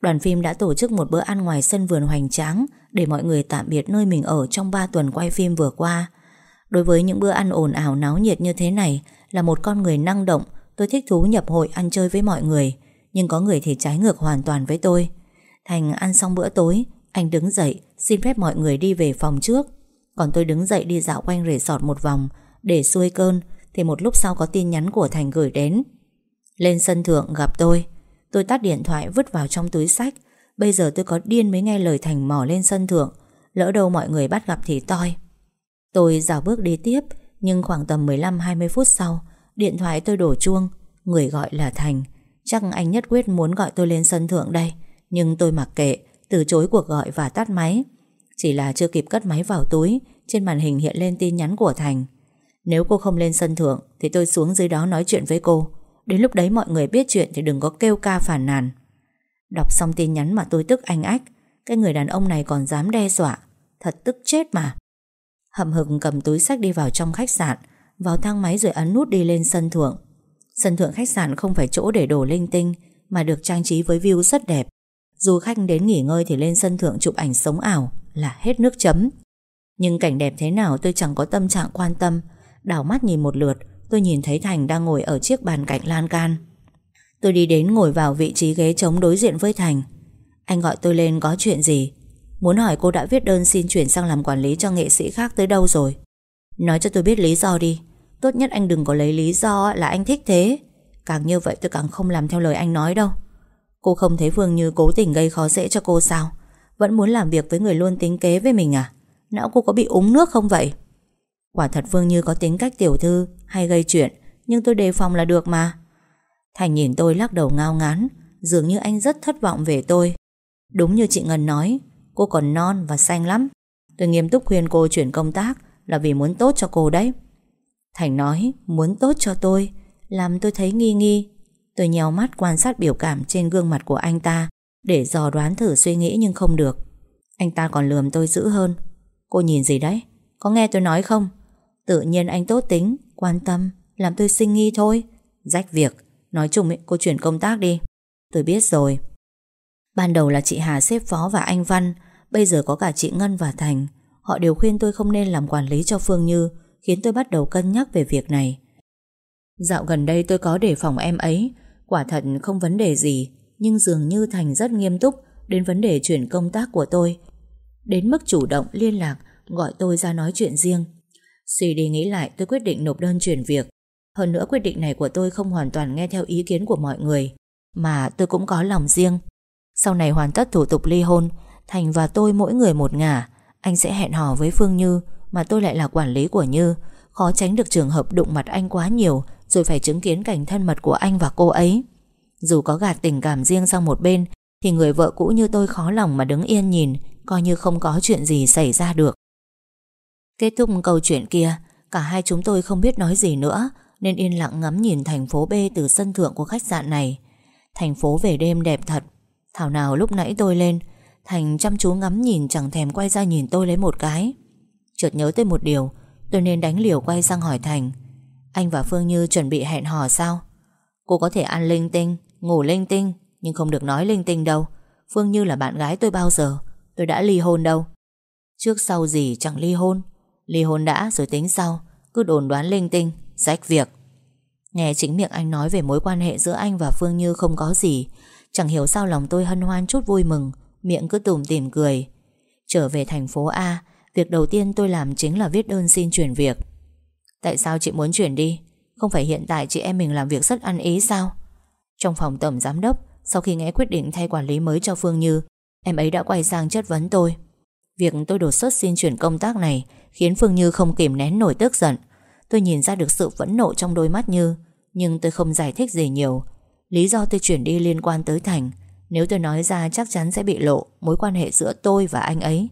Đoàn phim đã tổ chức một bữa ăn ngoài sân vườn hoành tráng để mọi người tạm biệt nơi mình ở trong 3 tuần quay phim vừa qua. Đối với những bữa ăn ồn ào náo nhiệt như thế này, là một con người năng động, tôi thích thú nhập hội ăn chơi với mọi người, nhưng có người thì trái ngược hoàn toàn với tôi. Thành ăn xong bữa tối, anh đứng dậy, xin phép mọi người đi về phòng trước. Còn tôi đứng dậy đi dạo quanh resort một vòng, để xuôi cơn, thì một lúc sau có tin nhắn của Thành gửi đến. Lên sân thượng gặp tôi, Tôi tắt điện thoại vứt vào trong túi sách. Bây giờ tôi có điên mới nghe lời Thành mò lên sân thượng. Lỡ đâu mọi người bắt gặp thì toi. Tôi dào bước đi tiếp Nhưng khoảng tầm 15-20 phút sau Điện thoại tôi đổ chuông. Người gọi là Thành. Chắc anh nhất quyết muốn gọi tôi lên sân thượng đây Nhưng tôi mặc kệ Từ chối cuộc gọi và tắt máy. Chỉ là chưa kịp cất máy vào túi Trên màn hình hiện lên tin nhắn của Thành. Nếu cô không lên sân thượng, Thì tôi xuống dưới đó nói chuyện với cô. Đến lúc đấy mọi người biết chuyện Thì đừng có kêu ca phản nàn. Đọc xong tin nhắn mà tôi tức anh ách, Cái người đàn ông này còn dám đe dọa. Thật tức chết mà. Hậm hực cầm túi sách đi vào trong khách sạn, Vào thang máy rồi ấn nút đi lên sân thượng. Sân thượng khách sạn không phải chỗ để đổ linh tinh, Mà được trang trí với view rất đẹp. Du khách đến nghỉ ngơi thì lên sân thượng chụp ảnh sống ảo, Là hết nước chấm. Nhưng cảnh đẹp thế nào tôi chẳng có tâm trạng quan tâm Đảo mắt nhìn một lượt, Tôi nhìn thấy Thành đang ngồi ở chiếc bàn cạnh lan can. Tôi đi đến ngồi vào vị trí ghế trống đối diện với Thành. Anh gọi tôi lên có chuyện gì? Muốn hỏi cô đã viết đơn xin chuyển sang làm quản lý cho nghệ sĩ khác tới đâu rồi? Nói cho tôi biết lý do đi. Tốt nhất anh đừng có lấy lý do là anh thích thế. Càng như vậy tôi càng không làm theo lời anh nói đâu. Cô không thấy Phương Như cố tình gây khó dễ cho cô sao? Vẫn muốn làm việc với người luôn tính kế với mình à? Não cô có bị úng nước không vậy? Quả thật Phương Như có tính cách tiểu thư, Hay gây chuyện, Nhưng tôi đề phòng là được mà. Thành nhìn tôi lắc đầu ngao ngán, Dường như anh rất thất vọng về tôi. Đúng như chị Ngân nói, Cô còn non và xanh lắm. Tôi nghiêm túc khuyên cô chuyển công tác Là vì muốn tốt cho cô đấy. Thành nói, muốn tốt cho tôi, Làm tôi thấy nghi nghi. Tôi nhèo mắt quan sát biểu cảm trên gương mặt của anh ta, Để dò đoán thử suy nghĩ nhưng không được. Anh ta còn lườm tôi dữ hơn. Cô nhìn gì đấy? Có nghe tôi nói không? Tự nhiên anh tốt tính, quan tâm Làm tôi sinh nghi thôi. Rách việc, nói chung ấy, cô chuyển công tác đi. Tôi biết rồi. Ban đầu là chị Hà xếp phó và anh Văn Bây giờ có cả chị Ngân và Thành. Họ đều khuyên tôi không nên làm quản lý cho Phương Như Khiến tôi bắt đầu cân nhắc về việc này. Dạo gần đây tôi có đề phòng em ấy Quả thật không vấn đề gì Nhưng dường như Thành rất nghiêm túc Đến vấn đề chuyển công tác của tôi. Đến mức chủ động liên lạc Gọi tôi ra nói chuyện riêng. Suy đi nghĩ lại, tôi quyết định nộp đơn chuyển việc. Hơn nữa quyết định này của tôi không hoàn toàn nghe theo ý kiến của mọi người, Mà tôi cũng có lòng riêng. Sau này hoàn tất thủ tục ly hôn, Thành và tôi mỗi người một ngả. Anh sẽ hẹn hò với Phương Như, Mà tôi lại là quản lý của Như. Khó tránh được trường hợp đụng mặt anh quá nhiều, Rồi phải chứng kiến cảnh thân mật của anh và cô ấy. Dù có gạt tình cảm riêng sang một bên, Thì người vợ cũ như tôi khó lòng mà đứng yên nhìn, Coi như không có chuyện gì xảy ra được. Kết thúc câu chuyện kia, Cả hai chúng tôi không biết nói gì nữa, Nên yên lặng ngắm nhìn thành phố B Từ sân thượng của khách sạn này. Thành phố về đêm đẹp thật. Thảo nào lúc nãy tôi lên, Thành chăm chú ngắm nhìn chẳng thèm quay ra nhìn tôi lấy một cái. Chợt nhớ tới một điều, Tôi nên đánh liều quay sang hỏi Thành. Anh và Phương Như chuẩn bị hẹn hò sao? Cô có thể ăn linh tinh, Ngủ linh tinh, Nhưng không được nói linh tinh đâu. Phương Như là bạn gái tôi bao giờ, Tôi đã ly hôn đâu. Trước sau gì chẳng ly hôn. Ly hôn đã rồi tính sau. Cứ đồn đoán linh tinh, Rách việc. Nghe chính miệng anh nói về mối quan hệ giữa anh và Phương Như không có gì. Chẳng hiểu sao lòng tôi hân hoan chút vui mừng, Miệng cứ tủm tỉm cười. Trở về thành phố A, Việc đầu tiên tôi làm chính là viết đơn xin chuyển việc. Tại sao chị muốn chuyển đi? Không phải hiện tại chị em mình làm việc rất ăn ý sao? Trong phòng tổng giám đốc, Sau khi nghe quyết định thay quản lý mới cho Phương Như, Em ấy đã quay sang chất vấn tôi. Việc tôi đột xuất xin chuyển công tác này Khiến Phương Như không kìm nén nổi tức giận. Tôi nhìn ra được sự phẫn nộ trong đôi mắt Như Nhưng tôi không giải thích gì nhiều. Lý do tôi chuyển đi liên quan tới Thành. Nếu tôi nói ra chắc chắn sẽ bị lộ Mối quan hệ giữa tôi và anh ấy.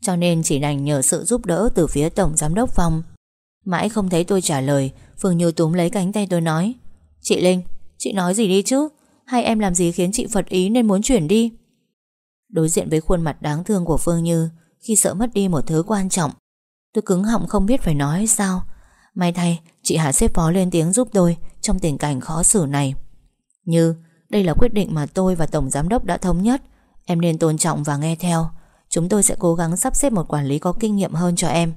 Cho nên chỉ đành nhờ sự giúp đỡ Từ phía Tổng Giám đốc Phong. Mãi không thấy tôi trả lời Phương Như túm lấy cánh tay tôi nói Chị Linh, chị nói gì đi chứ? Hay em làm gì khiến chị phật ý nên muốn chuyển đi? Đối diện với khuôn mặt đáng thương của Phương Như Khi sợ mất đi một thứ quan trọng Tôi cứng họng không biết phải nói sao. May thay chị Hà xếp phó lên tiếng giúp tôi Trong tình cảnh khó xử này. Như đây là quyết định mà tôi và Tổng Giám đốc đã thống nhất. Em nên tôn trọng và nghe theo. Chúng tôi sẽ cố gắng sắp xếp một quản lý có kinh nghiệm hơn cho em.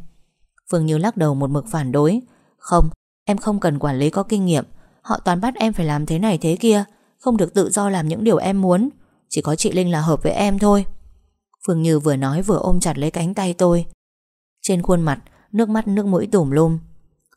Phương Như lắc đầu một mực phản đối. Không, em không cần quản lý có kinh nghiệm. Họ toàn bắt em phải làm thế này thế kia Không được tự do làm những điều em muốn. Chỉ có chị Linh là hợp với em thôi. Phương Như vừa nói vừa ôm chặt lấy cánh tay tôi. Trên khuôn mặt, Nước mắt nước mũi tủm lum.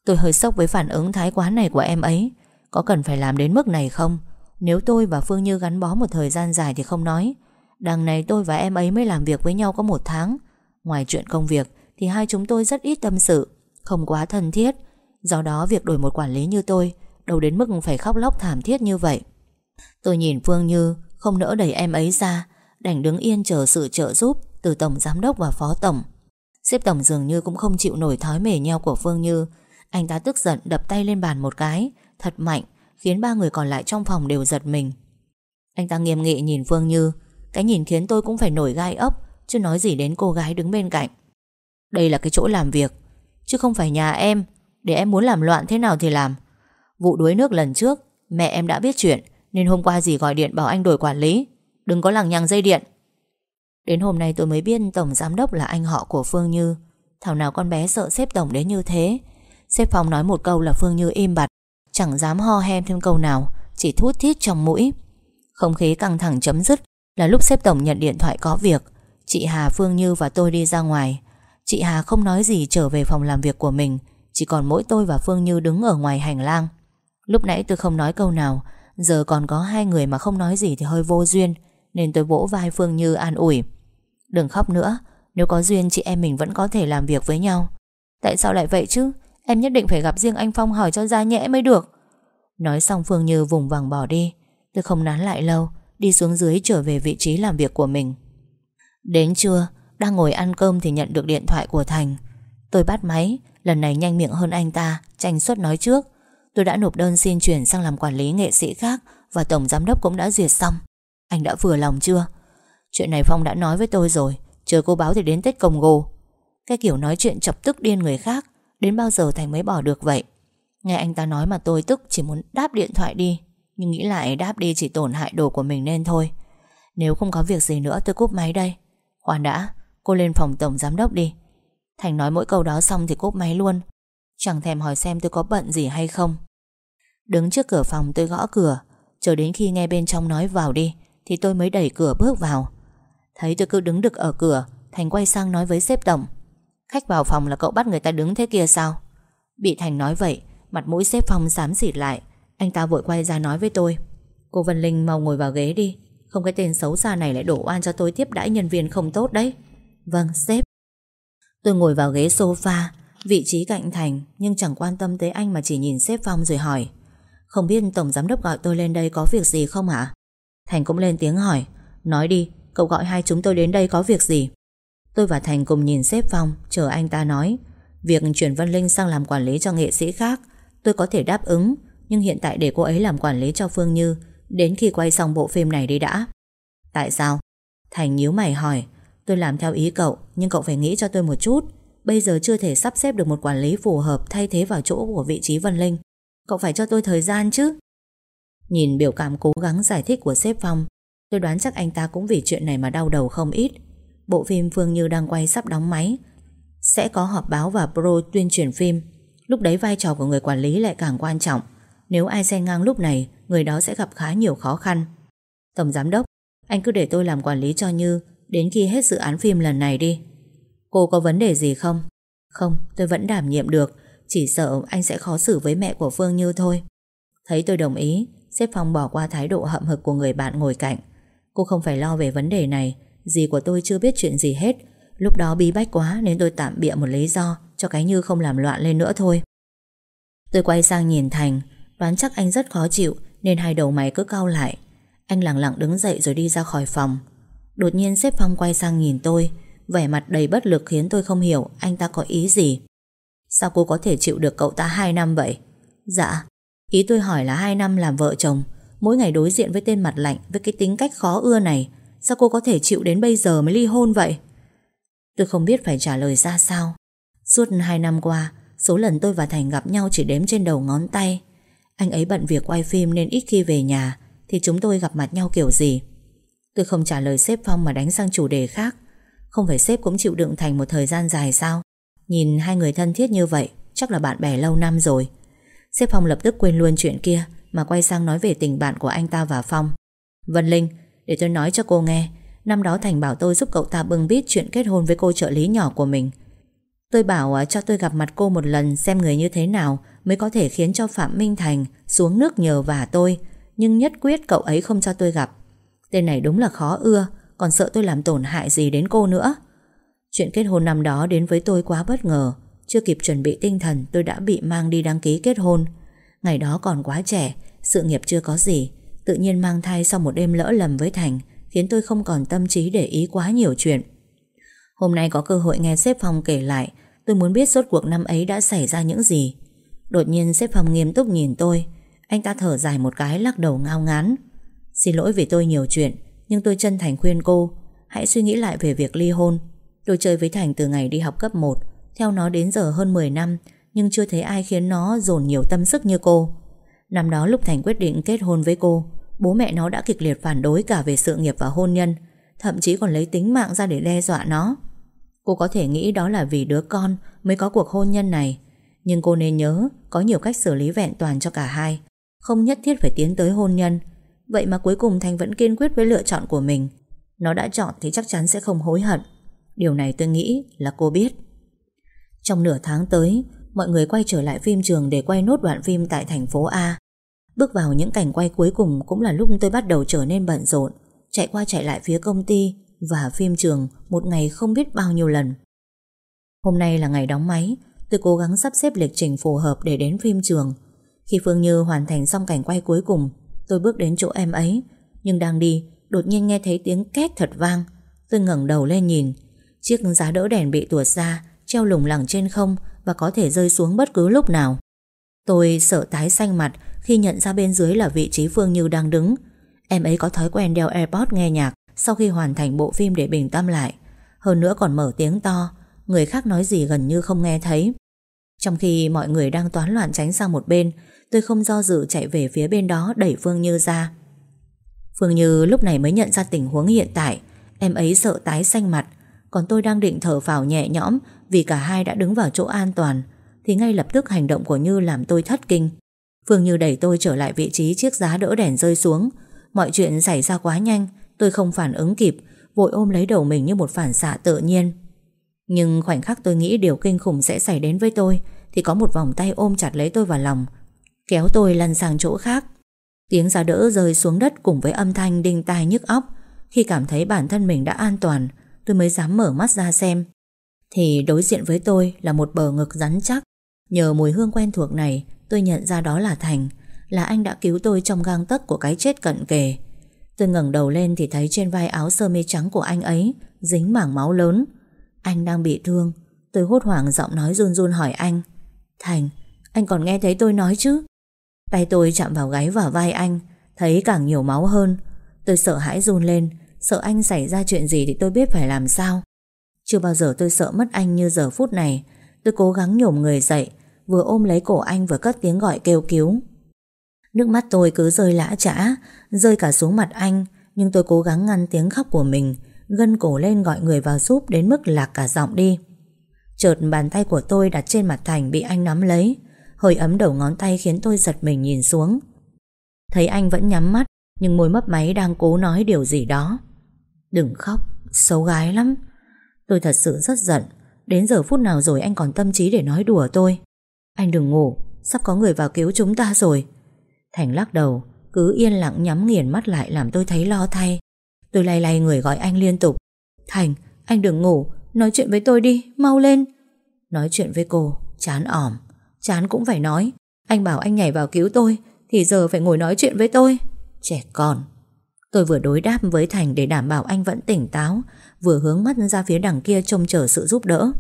Tôi hơi sốc với phản ứng thái quá này của em ấy. Có cần phải làm đến mức này không? Nếu tôi và Phương Như gắn bó một thời gian dài thì không nói. Đằng này tôi và em ấy mới làm việc với nhau có một tháng. Ngoài chuyện công việc, Thì hai chúng tôi rất ít tâm sự. Không quá thân thiết. Do đó việc đổi một quản lý như tôi, Đâu đến mức phải khóc lóc thảm thiết như vậy. Tôi nhìn Phương Như, Không nỡ đẩy em ấy ra, Đành đứng yên chờ sự trợ giúp Từ Tổng Giám đốc và Phó Tổng. Xếp Tổng dường như cũng không chịu nổi thói mề nheo của Phương Như. Anh ta tức giận đập tay lên bàn một cái. Thật mạnh, Khiến ba người còn lại trong phòng đều giật mình. Anh ta nghiêm nghị nhìn Phương Như. Cái nhìn khiến tôi cũng phải nổi gai ốc, Chứ nói gì đến cô gái đứng bên cạnh. Đây là cái chỗ làm việc, Chứ không phải nhà em. Để em muốn làm loạn thế nào thì làm. Vụ đuối nước lần trước, Mẹ em đã biết chuyện, Nên hôm qua dì gọi điện bảo anh đổi quản lý. Đừng có lằng nhằng dây điện. Đến hôm nay tôi mới biết Tổng Giám Đốc là anh họ của Phương Như. Thảo nào con bé sợ xếp Tổng đến như thế? Xếp phòng nói một câu là Phương Như im bặt. Chẳng dám ho hem thêm câu nào, Chỉ thút thít trong mũi. Không khí căng thẳng chấm dứt Là lúc xếp Tổng nhận điện thoại có việc. Chị Hà, Phương Như và tôi đi ra ngoài. Chị Hà không nói gì trở về phòng làm việc của mình, Chỉ còn mỗi tôi và Phương Như đứng ở ngoài hành lang. Lúc nãy tôi không nói câu nào, Giờ còn có hai người mà không nói gì thì hơi vô duyên. Nên tôi vỗ vai Phương Như an ủi. Đừng khóc nữa, Nếu có duyên chị em mình vẫn có thể làm việc với nhau. Tại sao lại vậy chứ? Em nhất định phải gặp riêng anh Phong hỏi cho ra nhẽ mới được. Nói xong Phương Như vùng vằng bỏ đi. Tôi không nán lại lâu, Đi xuống dưới trở về vị trí làm việc của mình. Đến trưa, Đang ngồi ăn cơm thì nhận được điện thoại của Thành. Tôi bắt máy, Lần này nhanh miệng hơn anh ta, Tranh suất nói trước. Tôi đã nộp đơn xin chuyển sang làm quản lý nghệ sĩ khác Và Tổng Giám đốc cũng đã duyệt xong. Anh đã vừa lòng chưa? Chuyện này Phong đã nói với tôi rồi, Chờ cô báo thì đến Tết Công Gô. Cái kiểu nói chuyện chọc tức điên người khác, Đến bao giờ Thành mới bỏ được vậy? Nghe anh ta nói mà tôi tức, chỉ muốn đáp điện thoại đi. Nhưng nghĩ lại đáp đi chỉ tổn hại đồ của mình nên thôi. Nếu không có việc gì nữa, tôi cúp máy đây. Khoan đã, Cô lên phòng tổng giám đốc đi. Thành nói mỗi câu đó xong thì cúp máy luôn. Chẳng thèm hỏi xem tôi có bận gì hay không. Đứng trước cửa phòng, tôi gõ cửa. Chờ đến khi nghe bên trong nói vào đi. Thì tôi mới đẩy cửa bước vào. Thấy tôi cứ đứng đực ở cửa, Thành quay sang nói với sếp tổng, Khách vào phòng là cậu bắt người ta đứng thế kia sao? Bị Thành nói vậy, Mặt mũi sếp Phong xám xịt lại, Anh ta vội quay ra nói với tôi, Cô Vân Linh mau ngồi vào ghế đi, Không cái tên xấu xa này lại đổ oan cho tôi tiếp đãi nhân viên không tốt đấy. Vâng sếp. Tôi ngồi vào ghế sofa, Vị trí cạnh Thành Nhưng chẳng quan tâm tới anh mà chỉ nhìn sếp Phong rồi hỏi, Không biết Tổng Giám Đốc gọi tôi lên đây có việc gì không ạ? Thành cũng lên tiếng hỏi, Nói đi, Cậu gọi hai chúng tôi đến đây có việc gì? Tôi và Thành cùng nhìn xếp Phong Chờ anh ta nói, Việc chuyển Vân Linh sang làm quản lý cho nghệ sĩ khác, Tôi có thể đáp ứng, Nhưng hiện tại để cô ấy làm quản lý cho Phương Như, Đến khi quay xong bộ phim này đi đã. Tại sao? Thành nhíu mày hỏi, Tôi làm theo ý cậu, Nhưng cậu phải nghĩ cho tôi một chút. Bây giờ chưa thể sắp xếp được một quản lý phù hợp Thay thế vào chỗ của vị trí Vân Linh. Cậu phải cho tôi thời gian chứ? Nhìn biểu cảm cố gắng giải thích của sếp Phong Tôi đoán chắc anh ta cũng vì chuyện này mà đau đầu không ít. Bộ phim Phương Như đang quay sắp đóng máy. Sẽ có họp báo và pro tuyên truyền phim. Lúc đấy vai trò của người quản lý lại càng quan trọng. Nếu ai xen ngang lúc này Người đó sẽ gặp khá nhiều khó khăn. Tổng giám đốc Anh cứ để tôi làm quản lý cho Như Đến khi hết dự án phim lần này đi. Cô có vấn đề gì không? Không, tôi vẫn đảm nhiệm được Chỉ sợ anh sẽ khó xử với mẹ của Phương Như thôi. Thấy tôi đồng ý Sếp Phong bỏ qua thái độ hậm hực của người bạn ngồi cạnh. Cô không phải lo về vấn đề này. Dì của tôi chưa biết chuyện gì hết. Lúc đó bí bách quá nên tôi tạm bịa một lý do, Cho cái như không làm loạn lên nữa thôi. Tôi quay sang nhìn Thành. Đoán chắc anh rất khó chịu, Nên hai đầu mày cứ cau lại. Anh lặng lặng đứng dậy rồi đi ra khỏi phòng. Đột nhiên xếp Phong quay sang nhìn tôi. Vẻ mặt đầy bất lực khiến tôi không hiểu Anh ta có ý gì. Sao cô có thể chịu được cậu ta 2 năm vậy? Dạ Ý tôi hỏi là hai năm làm vợ chồng, Mỗi ngày đối diện với tên mặt lạnh, Với cái tính cách khó ưa này, Sao cô có thể chịu đến bây giờ mới ly hôn vậy? Tôi không biết phải trả lời ra sao. Suốt hai năm qua, Số lần tôi và Thành gặp nhau chỉ đếm trên đầu ngón tay. Anh ấy bận việc quay phim nên ít khi về nhà, Thì chúng tôi gặp mặt nhau kiểu gì? Tôi không trả lời sếp Phong mà đánh sang chủ đề khác. Không phải sếp cũng chịu đựng Thành một thời gian dài sao? Nhìn hai người thân thiết như vậy, Chắc là bạn bè lâu năm rồi xếp Phong lập tức quên luôn chuyện kia Mà quay sang nói về tình bạn của anh ta và Phong Vân Linh Để tôi nói cho cô nghe Năm đó Thành bảo tôi giúp cậu ta bưng bít chuyện kết hôn với cô trợ lý nhỏ của mình Tôi bảo à, cho tôi gặp mặt cô một lần xem người như thế nào mới có thể khiến cho Phạm Minh Thành xuống nước nhờ vả tôi. Nhưng nhất quyết cậu ấy không cho tôi gặp. Tên này đúng là khó ưa, còn sợ tôi làm tổn hại gì đến cô nữa. Chuyện kết hôn năm đó đến với tôi quá bất ngờ. Chưa kịp chuẩn bị tinh thần tôi đã bị mang đi đăng ký kết hôn. Ngày đó còn quá trẻ, sự nghiệp chưa có gì. Tự nhiên mang thai sau một đêm lỡ lầm với Thành khiến tôi không còn tâm trí để ý quá nhiều chuyện. Hôm nay có cơ hội nghe sếp Phong kể lại Tôi muốn biết suốt cuộc năm ấy đã xảy ra những gì Đột nhiên sếp phòng nghiêm túc nhìn tôi Anh ta thở dài một cái lắc đầu ngao ngán Xin lỗi vì tôi nhiều chuyện Nhưng tôi chân thành khuyên cô Hãy suy nghĩ lại về việc ly hôn Tôi chơi với Thành từ ngày đi học cấp 1 theo nó đến giờ hơn 10 năm, Nhưng chưa thấy ai khiến nó dồn nhiều tâm sức như cô. Năm đó lúc Thành quyết định kết hôn với cô, Bố mẹ nó đã kịch liệt phản đối cả về sự nghiệp và hôn nhân, Thậm chí còn lấy tính mạng ra để đe dọa nó. Cô có thể nghĩ đó là vì đứa con Mới có cuộc hôn nhân này, Nhưng cô nên nhớ Có nhiều cách xử lý vẹn toàn cho cả hai, Không nhất thiết phải tiến tới hôn nhân. Vậy mà cuối cùng Thành vẫn kiên quyết với lựa chọn của mình. Nó đã chọn thì chắc chắn sẽ không hối hận. Điều này tôi nghĩ là cô biết. Trong nửa tháng tới, Mọi người quay trở lại phim trường Để quay nốt đoạn phim tại thành phố A. Bước vào những cảnh quay cuối cùng Cũng là lúc tôi bắt đầu trở nên bận rộn, Chạy qua chạy lại phía công ty Và phim trường Một ngày không biết bao nhiêu lần. Hôm nay là ngày đóng máy, Tôi cố gắng sắp xếp lịch trình phù hợp để đến phim trường. Khi Phương Như hoàn thành xong cảnh quay cuối cùng, Tôi bước đến chỗ em ấy, Nhưng đang đi, Đột nhiên nghe thấy tiếng két thật vang. Tôi ngẩng đầu lên nhìn, Chiếc giá đỡ đèn bị tuột ra Treo lủng lẳng trên không Và có thể rơi xuống bất cứ lúc nào. Tôi sợ tái xanh mặt Khi nhận ra bên dưới là vị trí Phương Như đang đứng. Em ấy có thói quen đeo AirPods nghe nhạc Sau khi hoàn thành bộ phim để bình tâm lại. Hơn nữa còn mở tiếng to, Người khác nói gì gần như không nghe thấy. Trong khi mọi người đang toán loạn tránh sang một bên, Tôi không do dự chạy về phía bên đó Đẩy Phương Như ra. Phương Như lúc này mới nhận ra tình huống hiện tại. Em ấy sợ tái xanh mặt, Còn tôi đang định thở phào nhẹ nhõm vì cả hai đã đứng vào chỗ an toàn, Thì ngay lập tức hành động của Như làm tôi thất kinh. Phương Như đẩy tôi trở lại vị trí Chiếc giá đỡ đèn rơi xuống. Mọi chuyện xảy ra quá nhanh, Tôi không phản ứng kịp, Vội ôm lấy đầu mình như một phản xạ tự nhiên. Nhưng khoảnh khắc tôi nghĩ điều kinh khủng sẽ xảy đến với tôi, Thì có một vòng tay ôm chặt lấy tôi vào lòng, Kéo tôi lăn sang chỗ khác. Tiếng giá đỡ rơi xuống đất cùng với âm thanh đinh tai nhức óc. Khi cảm thấy bản thân mình đã an toàn, Tôi mới dám mở mắt ra xem. Thì đối diện với tôi là một bờ ngực rắn chắc. Nhờ mùi hương quen thuộc này Tôi nhận ra đó là Thành Là anh đã cứu tôi trong gang tấc của cái chết cận kề. Tôi ngẩng đầu lên thì thấy trên vai áo sơ mi trắng của anh ấy Dính mảng máu lớn. Anh đang bị thương. Tôi hốt hoảng giọng nói run run hỏi anh. Thành, anh còn nghe thấy tôi nói chứ? Tay tôi chạm vào gáy và vai anh Thấy càng nhiều máu hơn. Tôi sợ hãi run lên. Sợ anh xảy ra chuyện gì thì tôi biết phải làm sao. Chưa bao giờ tôi sợ mất anh như giờ phút này. Tôi cố gắng nhổm người dậy, Vừa ôm lấy cổ anh vừa cất tiếng gọi kêu cứu. Nước mắt tôi cứ rơi lã chã, Rơi cả xuống mặt anh, Nhưng tôi cố gắng ngăn tiếng khóc của mình, Gân cổ lên gọi người vào giúp Đến mức lạc cả giọng đi. Chợt bàn tay của tôi đặt trên mặt Thành Bị anh nắm lấy, Hơi ấm đầu ngón tay khiến tôi giật mình nhìn xuống. Thấy anh vẫn nhắm mắt, Nhưng môi mấp máy đang cố nói điều gì đó. Đừng khóc, Xấu gái lắm Tôi thật sự rất giận. Đến giờ phút nào rồi anh còn tâm trí để nói đùa tôi? Anh đừng ngủ Sắp có người vào cứu chúng ta rồi. Thành lắc đầu Cứ yên lặng nhắm nghiền mắt lại làm tôi thấy lo thay. Tôi lay lay người gọi anh liên tục. Thành, anh đừng ngủ Nói chuyện với tôi đi, mau lên. Nói chuyện với cô, chán ỏm. Chán cũng phải nói. Anh bảo anh nhảy vào cứu tôi Thì giờ phải ngồi nói chuyện với tôi. Trẻ con. Tôi vừa đối đáp với Thành để đảm bảo anh vẫn tỉnh táo. Vừa hướng mắt ra phía đằng kia trông chờ sự giúp đỡ.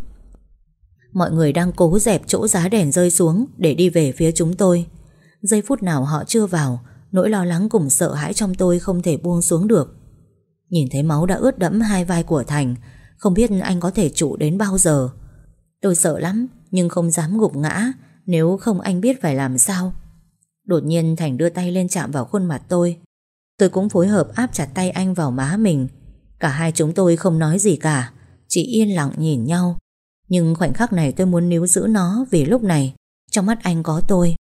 Mọi người đang cố dẹp chỗ giá đèn rơi xuống Để đi về phía chúng tôi. Giây phút nào họ chưa vào, Nỗi lo lắng cùng sợ hãi trong tôi không thể buông xuống được. Nhìn thấy máu đã ướt đẫm hai vai của Thành, Không biết anh có thể trụ đến bao giờ. Tôi sợ lắm, Nhưng không dám gục ngã, nếu không anh biết phải làm sao. Đột nhiên Thành đưa tay lên chạm vào khuôn mặt tôi. Tôi cũng phối hợp áp chặt tay anh vào má mình Cả hai chúng tôi không nói gì cả, Chỉ yên lặng nhìn nhau. Nhưng khoảnh khắc này tôi muốn níu giữ nó Vì lúc này, Trong mắt anh có tôi.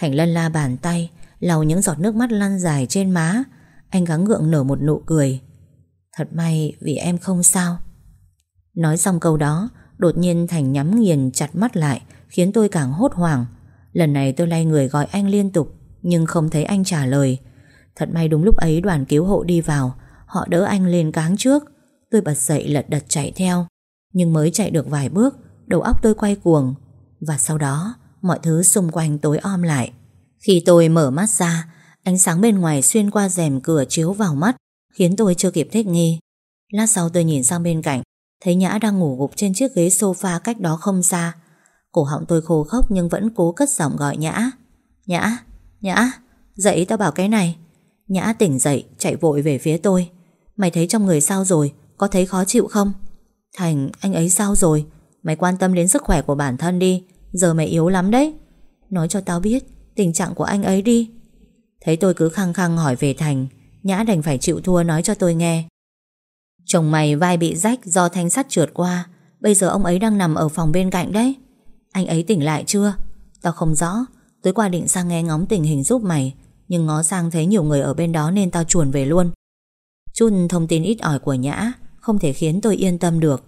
Thành lân la bàn tay, lau những giọt nước mắt lăn dài trên má. Anh gắng gượng nở một nụ cười. Thật may vì em không sao. Nói xong câu đó, Đột nhiên Thành nhắm nghiền chặt mắt lại, Khiến tôi càng hốt hoảng. Lần này tôi lay người gọi anh liên tục, Nhưng không thấy anh trả lời. Thật may đúng lúc ấy đoàn cứu hộ đi vào Họ đỡ anh lên cáng trước. Tôi bật dậy lật đật chạy theo. Nhưng mới chạy được vài bước Đầu óc tôi quay cuồng. Và sau đó mọi thứ xung quanh tối om lại. Khi tôi mở mắt ra Ánh sáng bên ngoài xuyên qua rèm cửa chiếu vào mắt Khiến tôi chưa kịp thích nghi. Lát sau tôi nhìn sang bên cạnh Thấy Nhã đang ngủ gục trên chiếc ghế sofa cách đó không xa. Cổ họng tôi khô khốc nhưng vẫn cố cất giọng gọi Nhã. Nhã, Nhã Dậy tao bảo cái này. Nhã tỉnh dậy chạy vội về phía tôi. Mày thấy trong người sao rồi? Có thấy khó chịu không? Thành, anh ấy sao rồi? Mày quan tâm đến sức khỏe của bản thân đi. Giờ mày yếu lắm đấy. Nói cho tao biết, tình trạng của anh ấy đi. Thấy tôi cứ khăng khăng hỏi về Thành, Nhã đành phải chịu thua nói cho tôi nghe. Chồng mày vai bị rách do thanh sắt trượt qua. Bây giờ ông ấy đang nằm ở phòng bên cạnh đấy. Anh ấy tỉnh lại chưa? Tao không rõ. Tối qua định sang nghe ngóng tình hình giúp mày, Nhưng ngó sang thấy nhiều người ở bên đó Nên tao chuồn về luôn. Chút thông tin ít ỏi của Nhã Không thể khiến tôi yên tâm được.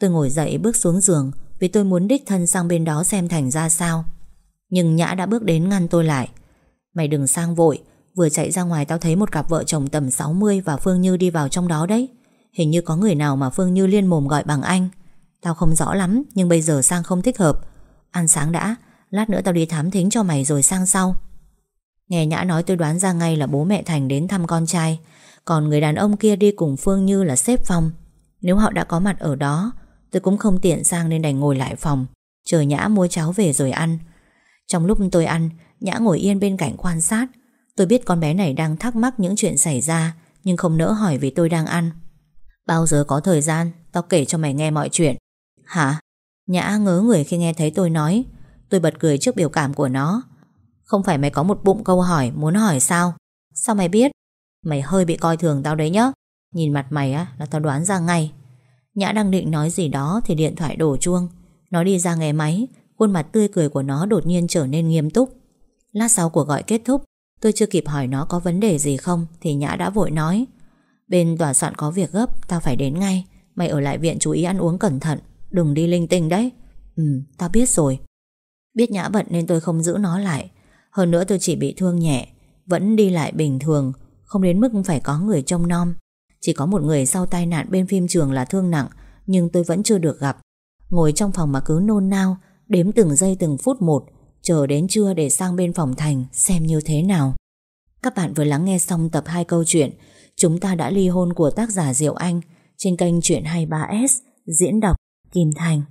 Tôi ngồi dậy bước xuống giường Vì tôi muốn đích thân sang bên đó xem Thành ra sao. Nhưng Nhã đã bước đến ngăn tôi lại. Mày đừng sang vội, Vừa chạy ra ngoài tao thấy một cặp vợ chồng tầm 60 Và Phương Như đi vào trong đó đấy. Hình như có người nào mà Phương Như liên mồm gọi bằng anh. Tao không rõ lắm, Nhưng bây giờ sang không thích hợp. Ăn sáng đã, Lát nữa tao đi thám thính cho mày rồi sang sau. Nghe Nhã nói tôi đoán ra ngay là bố mẹ Thành đến thăm con trai. Còn người đàn ông kia đi cùng Phương Như là xếp phòng. Nếu họ đã có mặt ở đó, Tôi cũng không tiện sang nên đành ngồi lại phòng, Chờ Nhã mua cháo về rồi ăn. Trong lúc tôi ăn, Nhã ngồi yên bên cạnh quan sát. Tôi biết con bé này đang thắc mắc những chuyện xảy ra, Nhưng không nỡ hỏi vì tôi đang ăn. Bao giờ có thời gian, Tao kể cho mày nghe mọi chuyện. Hả? Nhã ngớ người khi nghe thấy tôi nói. Tôi bật cười trước biểu cảm của nó. Không phải mày có một bụng câu hỏi, Muốn hỏi sao? Sao mày biết? Mày hơi bị coi thường tao đấy nhá. Nhìn mặt mày á, là tao đoán ra ngay. Nhã đang định nói gì đó Thì điện thoại đổ chuông. Nó đi ra nghe máy, Khuôn mặt tươi cười của nó đột nhiên trở nên nghiêm túc. Lát sau cuộc gọi kết thúc, Tôi chưa kịp hỏi nó có vấn đề gì không Thì Nhã đã vội nói. Bên tòa soạn có việc gấp, Tao phải đến ngay. Mày ở lại viện chú ý ăn uống cẩn thận, Đừng đi linh tinh đấy. Ừ tao biết rồi. Biết Nhã bận nên tôi không giữ nó lại. Hơn nữa tôi chỉ bị thương nhẹ, Vẫn đi lại bình thường. Không đến mức phải có người trông nom. Chỉ có một người sau tai nạn bên phim trường là thương nặng, Nhưng tôi vẫn chưa được gặp. Ngồi trong phòng mà cứ nôn nao, Đếm từng giây từng phút một, Chờ đến trưa để sang bên phòng thành Xem như thế nào. Các bạn vừa lắng nghe xong tập 2 câu chuyện, Chúng ta đã ly hôn của tác giả Diệu Anh Trên kênh Chuyện 23S Diễn đọc Kim Thành.